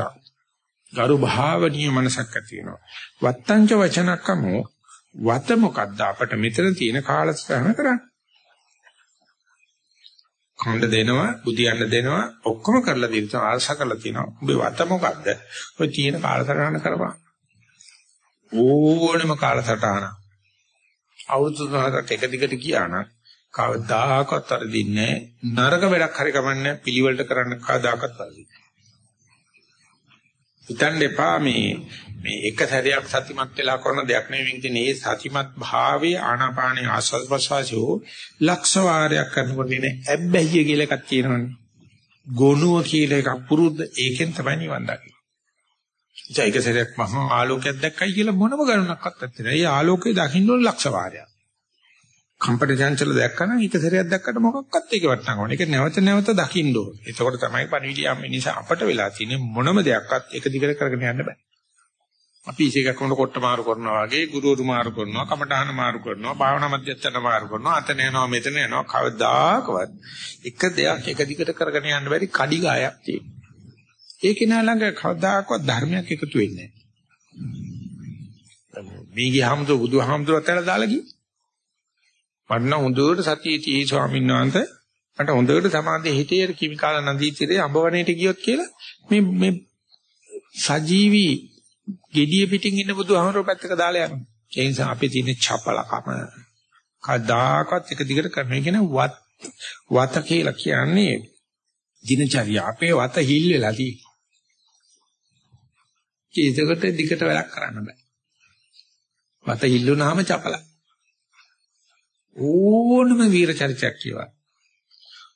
ගරු භාවනීය මනසක් ඇති වෙනවා. වත්තංච වචනක්කමෝ වත මොකද්ද අපට මෙතන තියෙන කාලසටහන කරන්නේ? කණ්ඩ දෙනවා, බුදියන්න දෙනවා, ඔක්කොම කරලා දෙනවා, ආශා කරලා තියෙනවා. උඹේ වත මොකද්ද? ඔය තියෙන කාලසටහන කරපන්. ඕනම කාලසටහන. අවුරුදු තුනකට එක දිගට ගියා නම් කවදාකවත් අර දින්නේ නරක වැඩක් හරි කමන්නේ පිළිවෙලට කරන්න කවදාකවත් වරදින්නේ. හිතන්න එපා මේ මේ එක සැරයක් සතිමත් වෙලා කරන දෙයක් නෙවෙයි කියන්නේ මේ සතිමත් භාවයේ ආනාපානයේ ආස්වාද ප්‍රසවාසෝ ලක්ෂ වාරයක් කරනකොට ඉන්නේ ඇබ්බැහිය කියලා එකක් තියෙනවනේ. ගොනුව කියලා එකක් පුරුද්ද ඒකෙන් තමයි නිවන් දකින්නේ. ඉතින් එක සැරයක් මහා ආලෝකයක් දැක්කයි කියලා මොනම ගණනක්වත් නැත්තේ. ඒ ආලෝකය දකින්න ඕන ලක්ෂ වාරයක්. කම්පන චංචල දැක්කම එක සැරයක් දැක්කට මොකක්වත් ඒක වටනගම. ඒක නැවත නැවත දකින්න ඕනේ. එතකොට තමයි පරිවිලියම් නිසා අපට වෙලා තියෙන්නේ මොනම දෙයක්වත් එක දිගට කරගෙන යන්න බෑ. අපි ඉසේකක් වුණ කොට මාරු කරනවා වගේ ගුරුවරු මාරු කරනවා, කමඨාන මාරු කරනවා, භාවනා මධ්‍යස්ථාන මාරු කරනවා, අතන යනවා මෙතන යනවා කවදාකවත් එක දෙයක් එක දිගට කරගෙන යන්න බැරි කඩි ගායක් තියෙනවා. ඒක නා ළඟ කවදාකවත් ධර්මයක් එකතු වෙන්නේ නැහැ. මේ ගියාමද බුදුහාමුදුරුවෝ අතල දාලා ගියේ මට නම් හොඳට සතියේ තී ස්වාමීන් වහන්සේ මට හොඳට සමාධිය හිතේ කිමිකාල නදී තීරේ අඹවණේට ගියොත් කියලා මේ මේ සජීවි gediya පිටින් ඉන්න බුදුහමරෝ පැත්තක දාලා යනවා. ඒ නිසා අපේ තියෙන චපලකම කදාකත් එක දිගට කරන කියන වත් වත කියලා කියන්නේ දිනචර්යා අපේ වත හිල් වෙලා තියෙන්නේ. ඒකට දිගට වැඩක් කරන්න බෑ. වත හිල්ලුනහම චපලයි. ඕනම වීර චරිතයක් කියවා.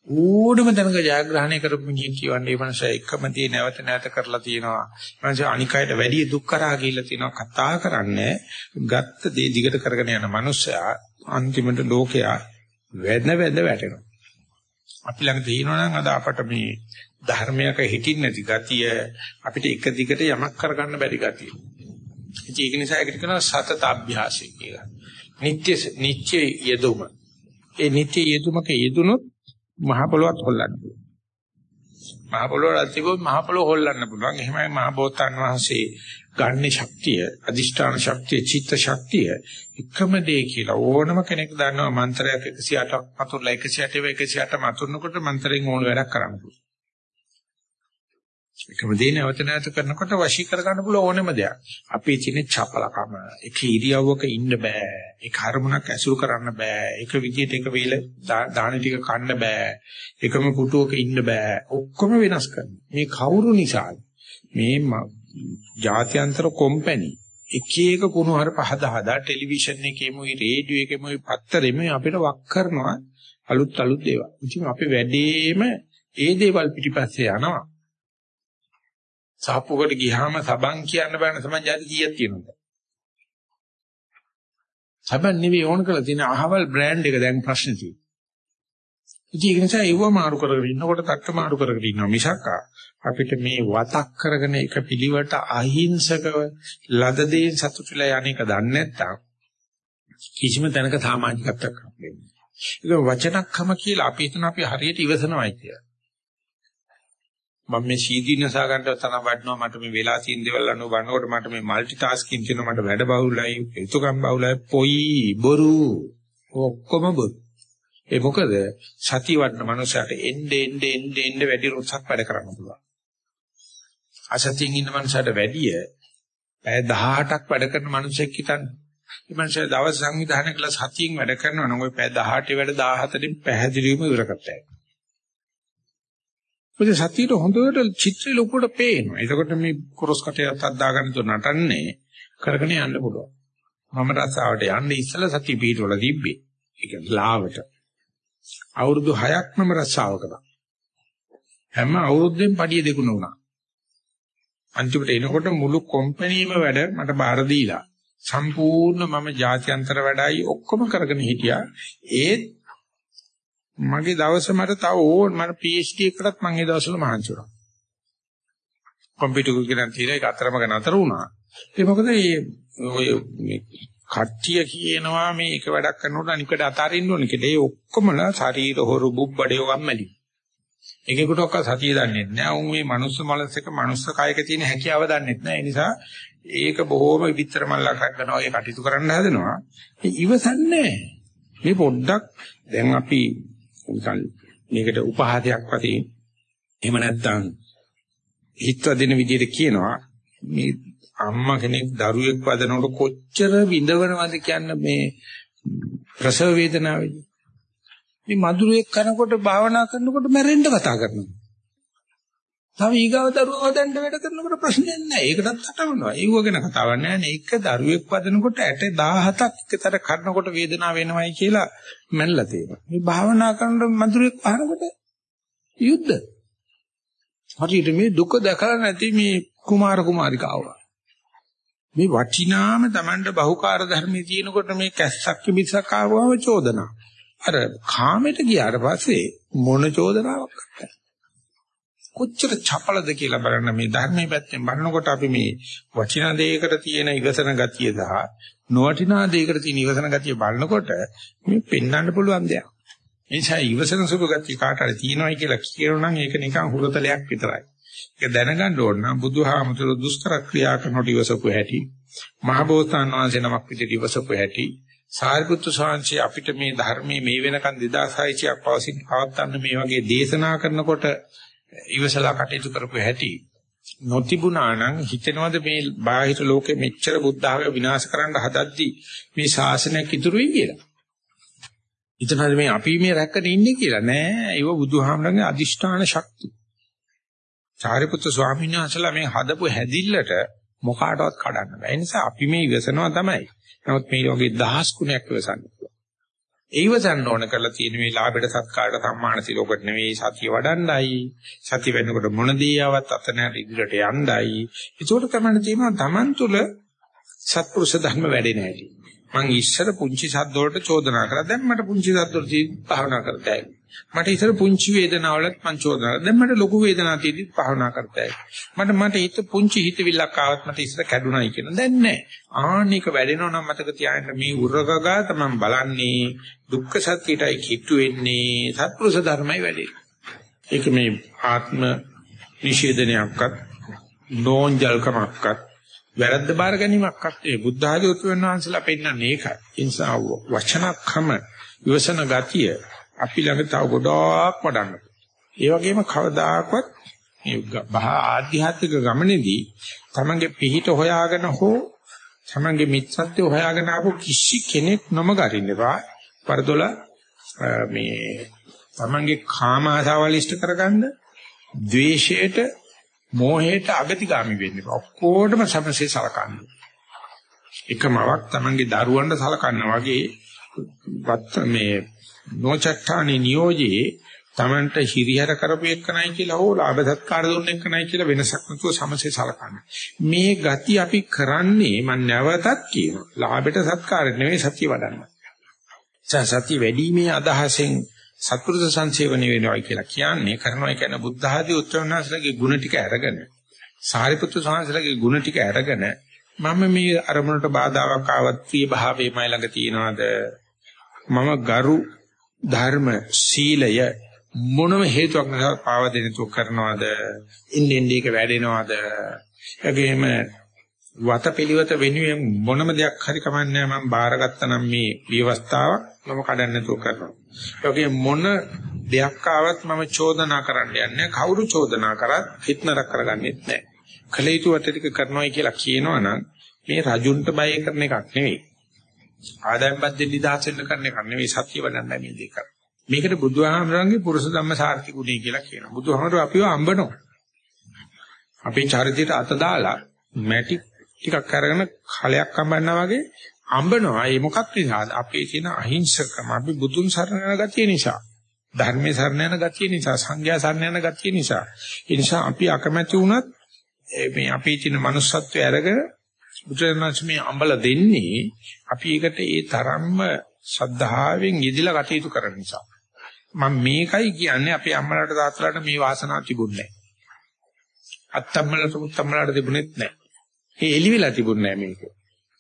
ඕනම තැනක ජයග්‍රහණය කරපු මිනිහෙක් කියවන්නේ මේ මනුස්සයා එකම දේ නැවත නැවත කරලා තියෙනවා. මනුස්සයා අනිකයට වැඩි දුක් කරා කියලා තියෙනවා කතා කරන්නේ. ගත්ත දේ දිගට කරගෙන යන මනුස්සයා අන්තිමට ලෝකයා වෙන වෙද වැටෙනවා. අපි ළඟ තියෙනවා නම් අද අපට මේ ධර්මයක හිටින් නැති ගතිය අපිට එක දිගට යමක් කරගන්න බැරි ගතිය. ඒක නිසා ඒකට කියනවා සතත අභ්‍යාසය කියලා. නිත්‍ය නිත්‍ය යෙදුම. ඒ නිත්‍ය යෙදුමක යෙදුනොත් මහ පොළොවත් හොල්ලන්න පුළුවන්. මහ පොළොව රත්තිබොත් මහ පොළොව හොල්ලන්න පුළුවන්. එහෙමයි මහ බෝතන් වහන්සේ ගන්න ශක්තිය, අදිෂ්ඨාන ශක්තිය, චිත්ත ශක්තිය එකම දේ කියලා ඕනම කෙනෙක් දන්නවා මන්ත්‍රයක් 108ක් මතුරලා 108 108 මතුරනකොට මන්ත්‍රයෙන් ඕන වැඩක් කරන්න පුළුවන්. එකම දේ නැවත නැවත කරනකොට වශී කර ගන්න පුළුවන් ඕනෙම දෙයක්. අපේ තියෙන චපලකම, එක ඉරියව්වක ඉන්න බෑ. ඒක හරමුණක් ඇසුරු කරන්න බෑ. එක විදියට එක වේල දාන ටික කන්න බෑ. එකම පුටුවක ඉන්න බෑ. ඔක්කොම වෙනස් කරනවා. මේ කවුරු නිසාද? මේ ජාත්‍යන්තර කොම්පැනි එක එක කුණු හර පහද හදා ටෙලිවිෂන් එකේමුයි රේඩියෝ එකේමුයි පත්තරෙමුයි අපිට වක් කරනවා අලුත් අලුත් දේවල්. ඉතින් අපි වැඩිම ඒ දේවල් පිටිපස්සේ යනවා. සාප්පුවකට ගියාම සබන් කියන්න බෑන සමන් ජාති කීයක් තියෙනවද? සබන් නෙවෙයි ඕන කරලා තියෙන අහවල් බ්‍රෑන්ඩ් එක දැන් ප්‍රශ්න තියෙනවා. ඉතින් ඒක නිසා ඒව මාරු කරගෙන ඉන්නකොට තක්ක මාරු කරගෙන ඉන්නවා මිසක් අපිට මේ වතක් කරගෙන එක පිළිවෙලට අහිංසකව ලද දේ සතුටුලා යන්නේක දන්නේ නැත්තම් කිසිම තැනක සමාජිකත්වයක් හම්බෙන්නේ නැහැ. ඒක වචනක්කම කියලා අපි හිතන අපි හරියට ඉවසනවායි කියලා. මම මේ සීදී නසා ගන්නට තන වඩනවා මට මේ වෙලා තියෙන දේවල් අනුව බලනකොට මට මේ মালටි ටාස්කින් කියනවා මට වැඩ බහුලයි යුතුයකම් බහුලයි පොයි බොරු ඔක්කොම බොරු. ඒ මොකද සතිය වඩන මනුස්සයට එnde end end end වැඩි රුස්සක් වැඩ කරන්න පුළුවන්. අසතියින් ඉන්න මනුස්සයට වැඩිය පැය 18ක් වැඩ කරන මනුස්සෙක් හිටන්නේ ඒ මනුස්සයා දවස් සංවිධානය කළ සතියෙන් වැඩ කරනවා නම් ওই පැය 18 වැඩ 17න් පැහැදිලිවම ඉවර කරතයි මොකද සතියට හොඳට චිත්‍රය ලොකුවට පේනවා. එතකොට මේ ක්‍රොස් කටයත් අද්දා ගන්න තු නටන්නේ කරගෙන යන්න පුළුවන්. මම රස්සාවට යන්න ඉස්සලා සතිය පිටවල තිබ්බේ. ඒක ලාවට. අවුරුදු 6ක් මම රස්සාව කළා. හැම අවුරුද්දෙන් පඩිය දෙකුණ වුණා. අන්තිමට එනකොට මුළු කම්පැනිම වැඩ මට බාර දීලා සම්පූර්ණ මම ජාත්‍යන්තර වැඩයි ඔක්කොම කරගෙන හිටියා. ඒත් මගේ දවස මට තව ඕන මට PhD එකකටත් මම ඒ දවස්වල මහන්සි වුණා. කම්පියුටර් එක කියන තියලා ඒක අතරමඟ නතර වුණා. ඒ මොකද මේ ඔය මේ කට්ටිය කියනවා මේ එක වැඩක් කරනකොට අනිකට අතාරින්න ඕනේ කියලා. ඒ ඔක්කොමලා ශරීර හොරු බුබ්බඩේ වම්මැලි. එකෙකුට ඔක්ක සතිය දන්නේ නැහැ. උන් මේ මනුස්ස මනස එක මනුස්ස කායක තියෙන හැකියාව දන්නේ නැහැ. ඒ නිසා ඒක බොහොම විතර මල්ලක් කරනවා වගේ කටයුතු කරන්න හදනවා. ඉවසන්නේ මේ පොඩ්ඩක් දැන් අපි නිකන් මේකට උපහාසයක් වශයෙන් එහෙම නැත්නම් හිතව දෙන විදිහට කියනවා. මේ අම්මා කෙනෙක් දරුවෙක් වදනකොට කොච්චර විඳවනවද කියන්න මේ ප්‍රසව වේදනාවේදී මේ මధుරයක් කරනකොට භාවනා කරනකොට මැරෙන්න කතා කරනවා. තව ඊගාව දරුවව දැන්න වැඩ කරනකොට ප්‍රශ්නයක් නැහැ. ඒකටත් අටවනවා. ඒව ගැන කතාවක් නැහැ නේ. එක දරුවෙක් වදනකොට ඇට 17ක් එකතර කඩනකොට වේදනාව වෙනවයි කියලා මැනලා තියෙනවා. මේ භාවනා කරනකොට මధుරයක් පහනකොට යුද්ධ. හරියට මේ දුක දැකලා නැති මේ කුමාර කුමාරිකාව. මේ වටිනාම Tamanට බහුකාර ධර්මයේ තියෙනකොට මේ කැස්සක් කිමිසක් ආවම චෝදනා. අර කාමයට ගියාට පස්සේ මොන චෝදනාවක් නැහැ. කොච්චර චපලද කියලා බලන්න මේ ධර්මයේ පැත්තෙන් බලනකොට අපි මේ වචිනා දෙයකට තියෙන ඉවසන ගතිය සහ නොවටිනා දෙයකට තියෙන ඉවසන ගතිය බලනකොට මේ පෙන්වන්න පුළුවන් දෙයක්. ඒ නිසා ඉවසන සුළු ගතිය කාට හරි තියෙනවයි කියලා කියනොනම් ඒක නිකන් හුරතලයක් විතරයි. ඒක දැනගන්න ඕන නම් බුදුහාමුදුරු දුෂ්කර ක්‍රියා කරනකොට ඉවසපු හැටි, මහබෝසතාන් වහන්සේ නමක් විදිහට ඉවසපු හැටි, සාරිපුත්තු සාංශي අපිට මේ ධර්මයේ මේ වෙනකන් 2600ක් පවසින් පවත්වන්න මේ වගේ දේශනා කරනකොට ඉවසලා කටයුතු කරපු හැටි නොතිබුණා නම් හිතෙනවද මේ බාහිර ලෝකෙ මෙච්චර බුද්ධ ආගම විනාශ කරන්න හදද්දී මේ ශාසනයක් ඉතුරුයි කියලා. හිතනවාද මේ අපි මේ රැකගෙන ඉන්නේ කියලා නෑ ඒව බුදුහාමරගේ අදිෂ්ඨාන ශක්තිය. චාරිපුත්‍ර ස්වාමීන් වහන්සේලා මේ හදපු හැදිල්ලට මොකාටවත් කඩන්න බෑ. ඒ නිසා අපි මේ ඉවසනවා තමයි. නමුත් මේ වගේ දහස් ගුණයක් ඉවසන්න. ඒවසන්න ඕන කරලා තියෙන මේ ලාභයට සත්කාරයට සම්මාන සිලෝකට නෙවෙයි සතිය වඩන්නයි. සතිය වෙනකොට මොන දේ ආවත් අතනට ඉදිරියට යන්නයි. ඒකට තමයි තියෙනවා Taman තුල සත්පුරුෂ ධර්ම වැඩෙන හැටි මං ඉස්සර පුංචි සද්ද වලට චෝදනා කරා. දැන් මට පුංචි සද්ද වලට භාවනා කරතයි මට ඉතර පුංචි වේදනාවලත් මං චෝදනා දැන් මට ලොකු වේදනාවක් තියෙද්දි භාවනා කරතයි. මට මට හිත පුංචි හිතවිල්ලක් ආවත් මට ඉතර කැඩුනයි කියන. දැන් නෑ. ආනික වැඩෙනව නම් මතක තියාගන්න මේ උරගගා තමයි බලන්නේ දුක්ඛ සත්‍යයටයි කිට්ටු වෙන්නේ සත්පුරුෂ ධර්මයි වැඩෙන්නේ ඒක මේ ආත්ම නිෂේධනයක්වත් නෝන්ජල්කමක්වත් වැරද්ද බාර ගැනීමක්වත් ඒ බුද්ධ ආදී උතුම්වන් වහන්සේලා පෙන්නන්නේ ඒකයි. ඒ නිසා වචනක්‍රම විවසන ගතිය අපි ළඟ තව ගොඩාක් වඩන්න. ඒ වගේම කවදාකවත් මේ ආධ්‍යාත්මික ගමනේදී තමන්ගේ පිහිට හොයාගෙන හෝ තමන්ගේ මිත්‍රත්වය හොයාගෙන ආපු කිසි කෙනෙක් නොමග අරින්නවා. පරදොල මේ තමන්ගේ කාම ආසාවල් ඉෂ්ට කරගන්න ද්වේෂයට මෝහයට අගතිගාමි වෙන්නේ. ඔක්කොටම සමසේ සලකන්න. එකමවක් තමන්ගේ දරුවන්ට සලකන්න වගේ වත් මේ නොචට්ටානි නියෝජේ තමන්ට හිරිහැර කරපු එකනයි කියලා හෝ ලාභ සත්කාර දුන්න එකනයි කියලා වෙනසක් නැතුව සමසේ සලකන්න. මේ ගති අපි කරන්නේ මම නැවතත් කියනවා. ලාභයට සත්කාර නෙවෙයි සත්‍ය වඩන්න. සත්‍ය වැඩිීමේ අදහසෙන් සත්පුරුෂ සංසේවණය වෙනවා කියලා කියන්නේ කරනවා කියන බුද්ධ ආදී උත්තරනාසලගේ ගුණ ටික අරගෙන සාරිපුත්‍ර සාංශලගේ ගුණ ටික අරගෙන මම මේ අරමුණට බාධාවක් ආවත් ප්‍රිය භාවයමයි ළඟ තියනවාද මම ගරු ධර්ම සීලය මොනම හේතුවක් නිසා පාව දෙන්න තු කරනවාද ඉන්නේ ඉන්නේ එක වැඩෙනවාද එගේම වතපිලිවත වෙනුවෙන් මොනම දෙයක් හරි කමන්නේ මම බාරගත්තා නම් මේ විවස්ථාවක් මම කඩන්න නැතුව කරනවා. ඒ මොන දෙයක් ආවත් මම චෝදනා කරන්න යන්නේ කවුරු චෝදනා කරත් හිටනරක් කරගන්නෙත් නැහැ. කලීතු වටටික කරනවායි කියලා කියනවනම් මේ රජුන්ට බය කරන එකක් නෙවෙයි. ආදායම් බද්දෙන් නිදහස් වෙන්න කරන එකක් නෙවෙයි සත්‍ය වඩන්නයි මේ දෙක කරන්නේ. මේකට බුදුහාමරංගේ පුරුෂ ධම්ම සාර්ථි ගුණය කියලා කියනවා. බුදුහාමර අපිව අඹනවා. අපේ චරිතයට අත දාලා මැටි ටිකක් අරගෙන කලයක් අඹන්නා වගේ අඹනවා. ඒ මොකක් නිසාද? අපේ තියෙන අහිංසකම අපි බුදුන් සරණ යන ගතිය නිසා. ධර්මයේ සරණ යන ගතිය නිසා, සංඝයා සරණ යන ගතිය නිසා. ඒ නිසා අපි අකමැති වුණත් මේ අපේ තියෙන manussත්වය අරගෙන බුදුරජාණන් මේ අඹල දෙන්නේ අපි ඒකට ඒ තරම්ම ශද්ධාවෙන් යෙදිලා කටයුතු කරන නිසා. මම මේකයි කියන්නේ අපේ අම්මලාට තාත්තලාට මේ වාසනාව තිබුණේ නැහැ. අත්තම්මලට මුත්තම්මලාට තිබුණෙත් නැහැ. ඒ එලි වෙලා තිබුණේ නැහැ මේක.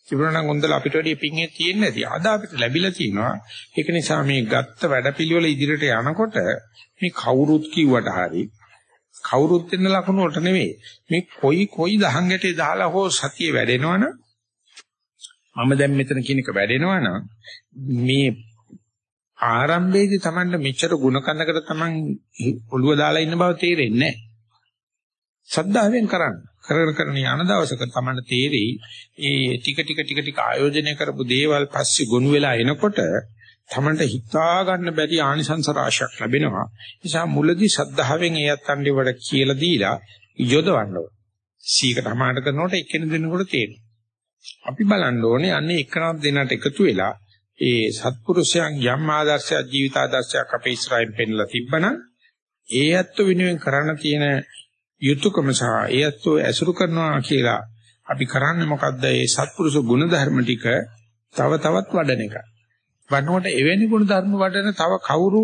තිබුණා නම් හොඳලා අපිට වැඩි පිංගේ තියෙන්නේ නැති. අද අපිට ලැබිලා තිනවා. ඒක නිසා මේ ගත්ත වැඩපිළිවෙල ඉදිරියට යනකොට මේ කවුරුත් කිව්වට හරි කවුරුත් දෙන්න ලකුණු වලට නෙවෙයි. මේ කොයි කොයි දහං ගැටේ දාලා හෝ සතිය වැඩෙනවනම් මම දැන් මෙතන කියන එක වැඩෙනවනම් මේ ආරම්භයේදී Tamanne මෙච්චර ಗುಣ කන්නකට Taman ඔළුව දාලා ඉන්න බව තේරෙන්නේ නැහැ. සද්ධාවෙන් කරන්න. කරගෙන කරන යන දවසක තමයි තේරෙයි ඒ ටික ටික ටික ටික ආයෝජනය කරපු දේවල් පස්සේ ගොනු වෙලා එනකොට තමන්ට හිතා ගන්න බැරි ආනිසංස රාශියක් ලැබෙනවා. නිසා මුලදී සද්ධාවෙන් ඒ අත්න්නේ වල කියලා දීලා යොදවන්න ඕන. සීකට අමාඩ කරනකොට එක්කෙනෙක් දෙනකොට තේරෙනවා. අපි බලන්න ඕනේ අන්නේ එකනක් දෙන්නට එකතු වෙලා ඒ සත්පුරුෂයන් යම් ආදර්ශයක් ජීවිත ආදර්ශයක් අපේ ඉස්සරහින් පෙන්ලා තිබ්බනම් ඒ ඇත්ත වෙනුවෙන් කරන්න තියෙන යුතුයකම සහ ඒත්ෝ ඇසුරු කරනවා කියලා අපි කරන්නේ මොකද්ද? ඒ සත්පුරුෂ ගුණ ධර්ම ටික තව තවත් වඩන එක. වඩනකොට එවැනි ගුණ ධර්ම වඩන තව කවුරු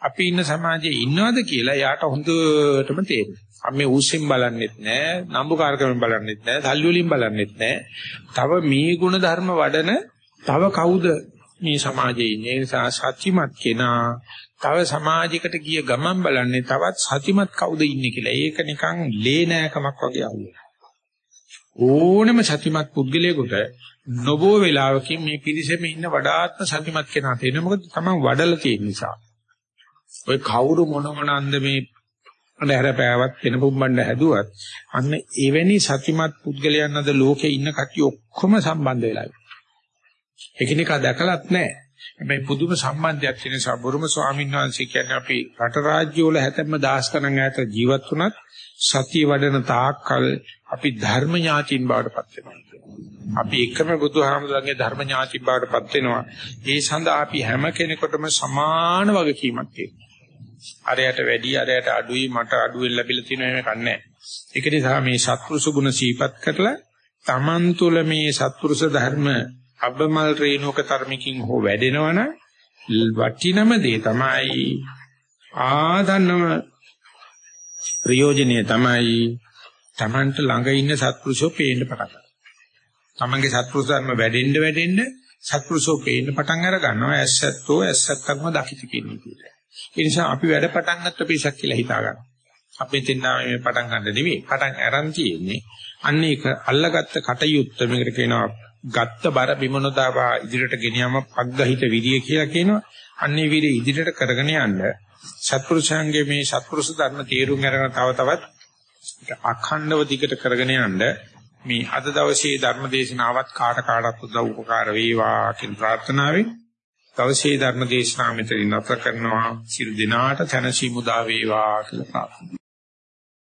අපි ඉන්න සමාජයේ ඉන්නවද කියලා යාට හොඳටම තේරෙනවා. අපි මේ උසින් බලන්නෙත් නෑ, නම්බුකාරකමෙන් බලන්නෙත් නෑ, සල්ලි වලින් බලන්නෙත් නෑ. තව මේ ගුණ ධර්ම වඩන තව කවුද මේ සමාජයේ ඉන්නේ? ඒ නිසා සත්‍යමත් කෙනා තව සමාජයකට ගිය ගමන් බලන්නේ තවත් සතිමත් කවුද ඉන්නේ කියලා. ඒක නිකන් ලේ නෑකමක් වගේ අහුවෙනවා. ඕනම සතිමත් පුද්ගලයෙකුට නොබෝ වෙලාවකින් මේ පිරිසෙම ඉන්න වඩාත්ම සතිමත් කෙනා තේරෙනවා. මොකද තමන් වඩලා තියෙන නිසා. ඔය කවුරු මොන මොන අන්ද මේ අnder පෑවත් වෙන පුම්බන්න හැදුවත් අන්න එවැනි සතිමත් පුද්ගලයන් අද ලෝකේ ඉන්න කට්ටිය ඔක්කොම සම්බන්ධ වෙලා ඉන්නේ. එකිනෙකා දැකලත් නැහැ. හැබැයි පුදුම සම්බන්ධයක් තියෙන නිසා බුරුම ස්වාමීන් වහන්සේ කියන්නේ අපි රට රාජ්‍ය වල හැතැම්ම දහස් ගණන් ඈත ජීවත් වුණත් සතිය වඩන තාක්කල් අපි ධර්ම ඥාතින් බවට පත් වෙනවා. අපි එකම බුදුහාමුදුරන්ගේ ධර්ම ඥාතින් බවට පත් වෙනවා. ඒ සඳහා අපි හැම කෙනෙකුටම සමාන වගකීමක් තියෙනවා. අරයට වැඩි අරයට අඩුයි මට අඩුවෙන් ලැබිලා තියෙන එක කන්නේ. ඒක නිසා මේ සත්පුරුෂ ගුණ සීපත් කරලා Taman තුල මේ සත්පුරුෂ ධර්ම අබ්බමල් රේණුක ධර්මකින් හෝ වැඩෙනවනම් වටිනම දේ තමයි ආදන්නම ප්‍රයෝජනීය තමයි Tamanට ළඟ ඉන්න සත්පුරුෂෝ පේන්න පටන් ගන්නවා. Tamanගේ සත්පුරුෂ ධර්ම වැඩෙන්න වැඩෙන්න සත්පුරුෂෝ පේන්න පටන් අර ගන්නවා ඇස්සත්තෝ ඇස්සත්තක්ම දකිත කියන්නේ කියලා. ඒ නිසා අපි වැඩ පටන් ගත්ත පිසක් කියලා හිතා ගන්නවා. අපි තින්නා මේ පටන් ගන්න නෙවෙයි පටන් අරන් තියෙන්නේ. අන්න ඒක අල්ලගත්ත කටයුත්ත මේකට කියනවා ගත්ත බර බිමනෝදාවා ඉදිරියට ගෙනියම පග්ගහිත විරිය කියලා කියනවා. අන්නේ විරිය ඉදිරියට කරගෙන යන්න සත්පුරුෂයන්ගේ මේ සත්පුරුෂ ධර්ම තේරුම් අරගෙන තව තවත් අඛණ්ඩව දිගට කරගෙන යන්න මේ අද දවසේ ධර්ම දේශනාවත් කාට කාටත් උදව් උපකාර වේවා කියන ප්‍රාර්ථනාවෙන් දවසේ ධර්ම දේශනාව මෙතනින් නැවත කරනවා. සිල් දිනාට තනසි මුදා වේවා කියලා ප්‍රාර්ථනා.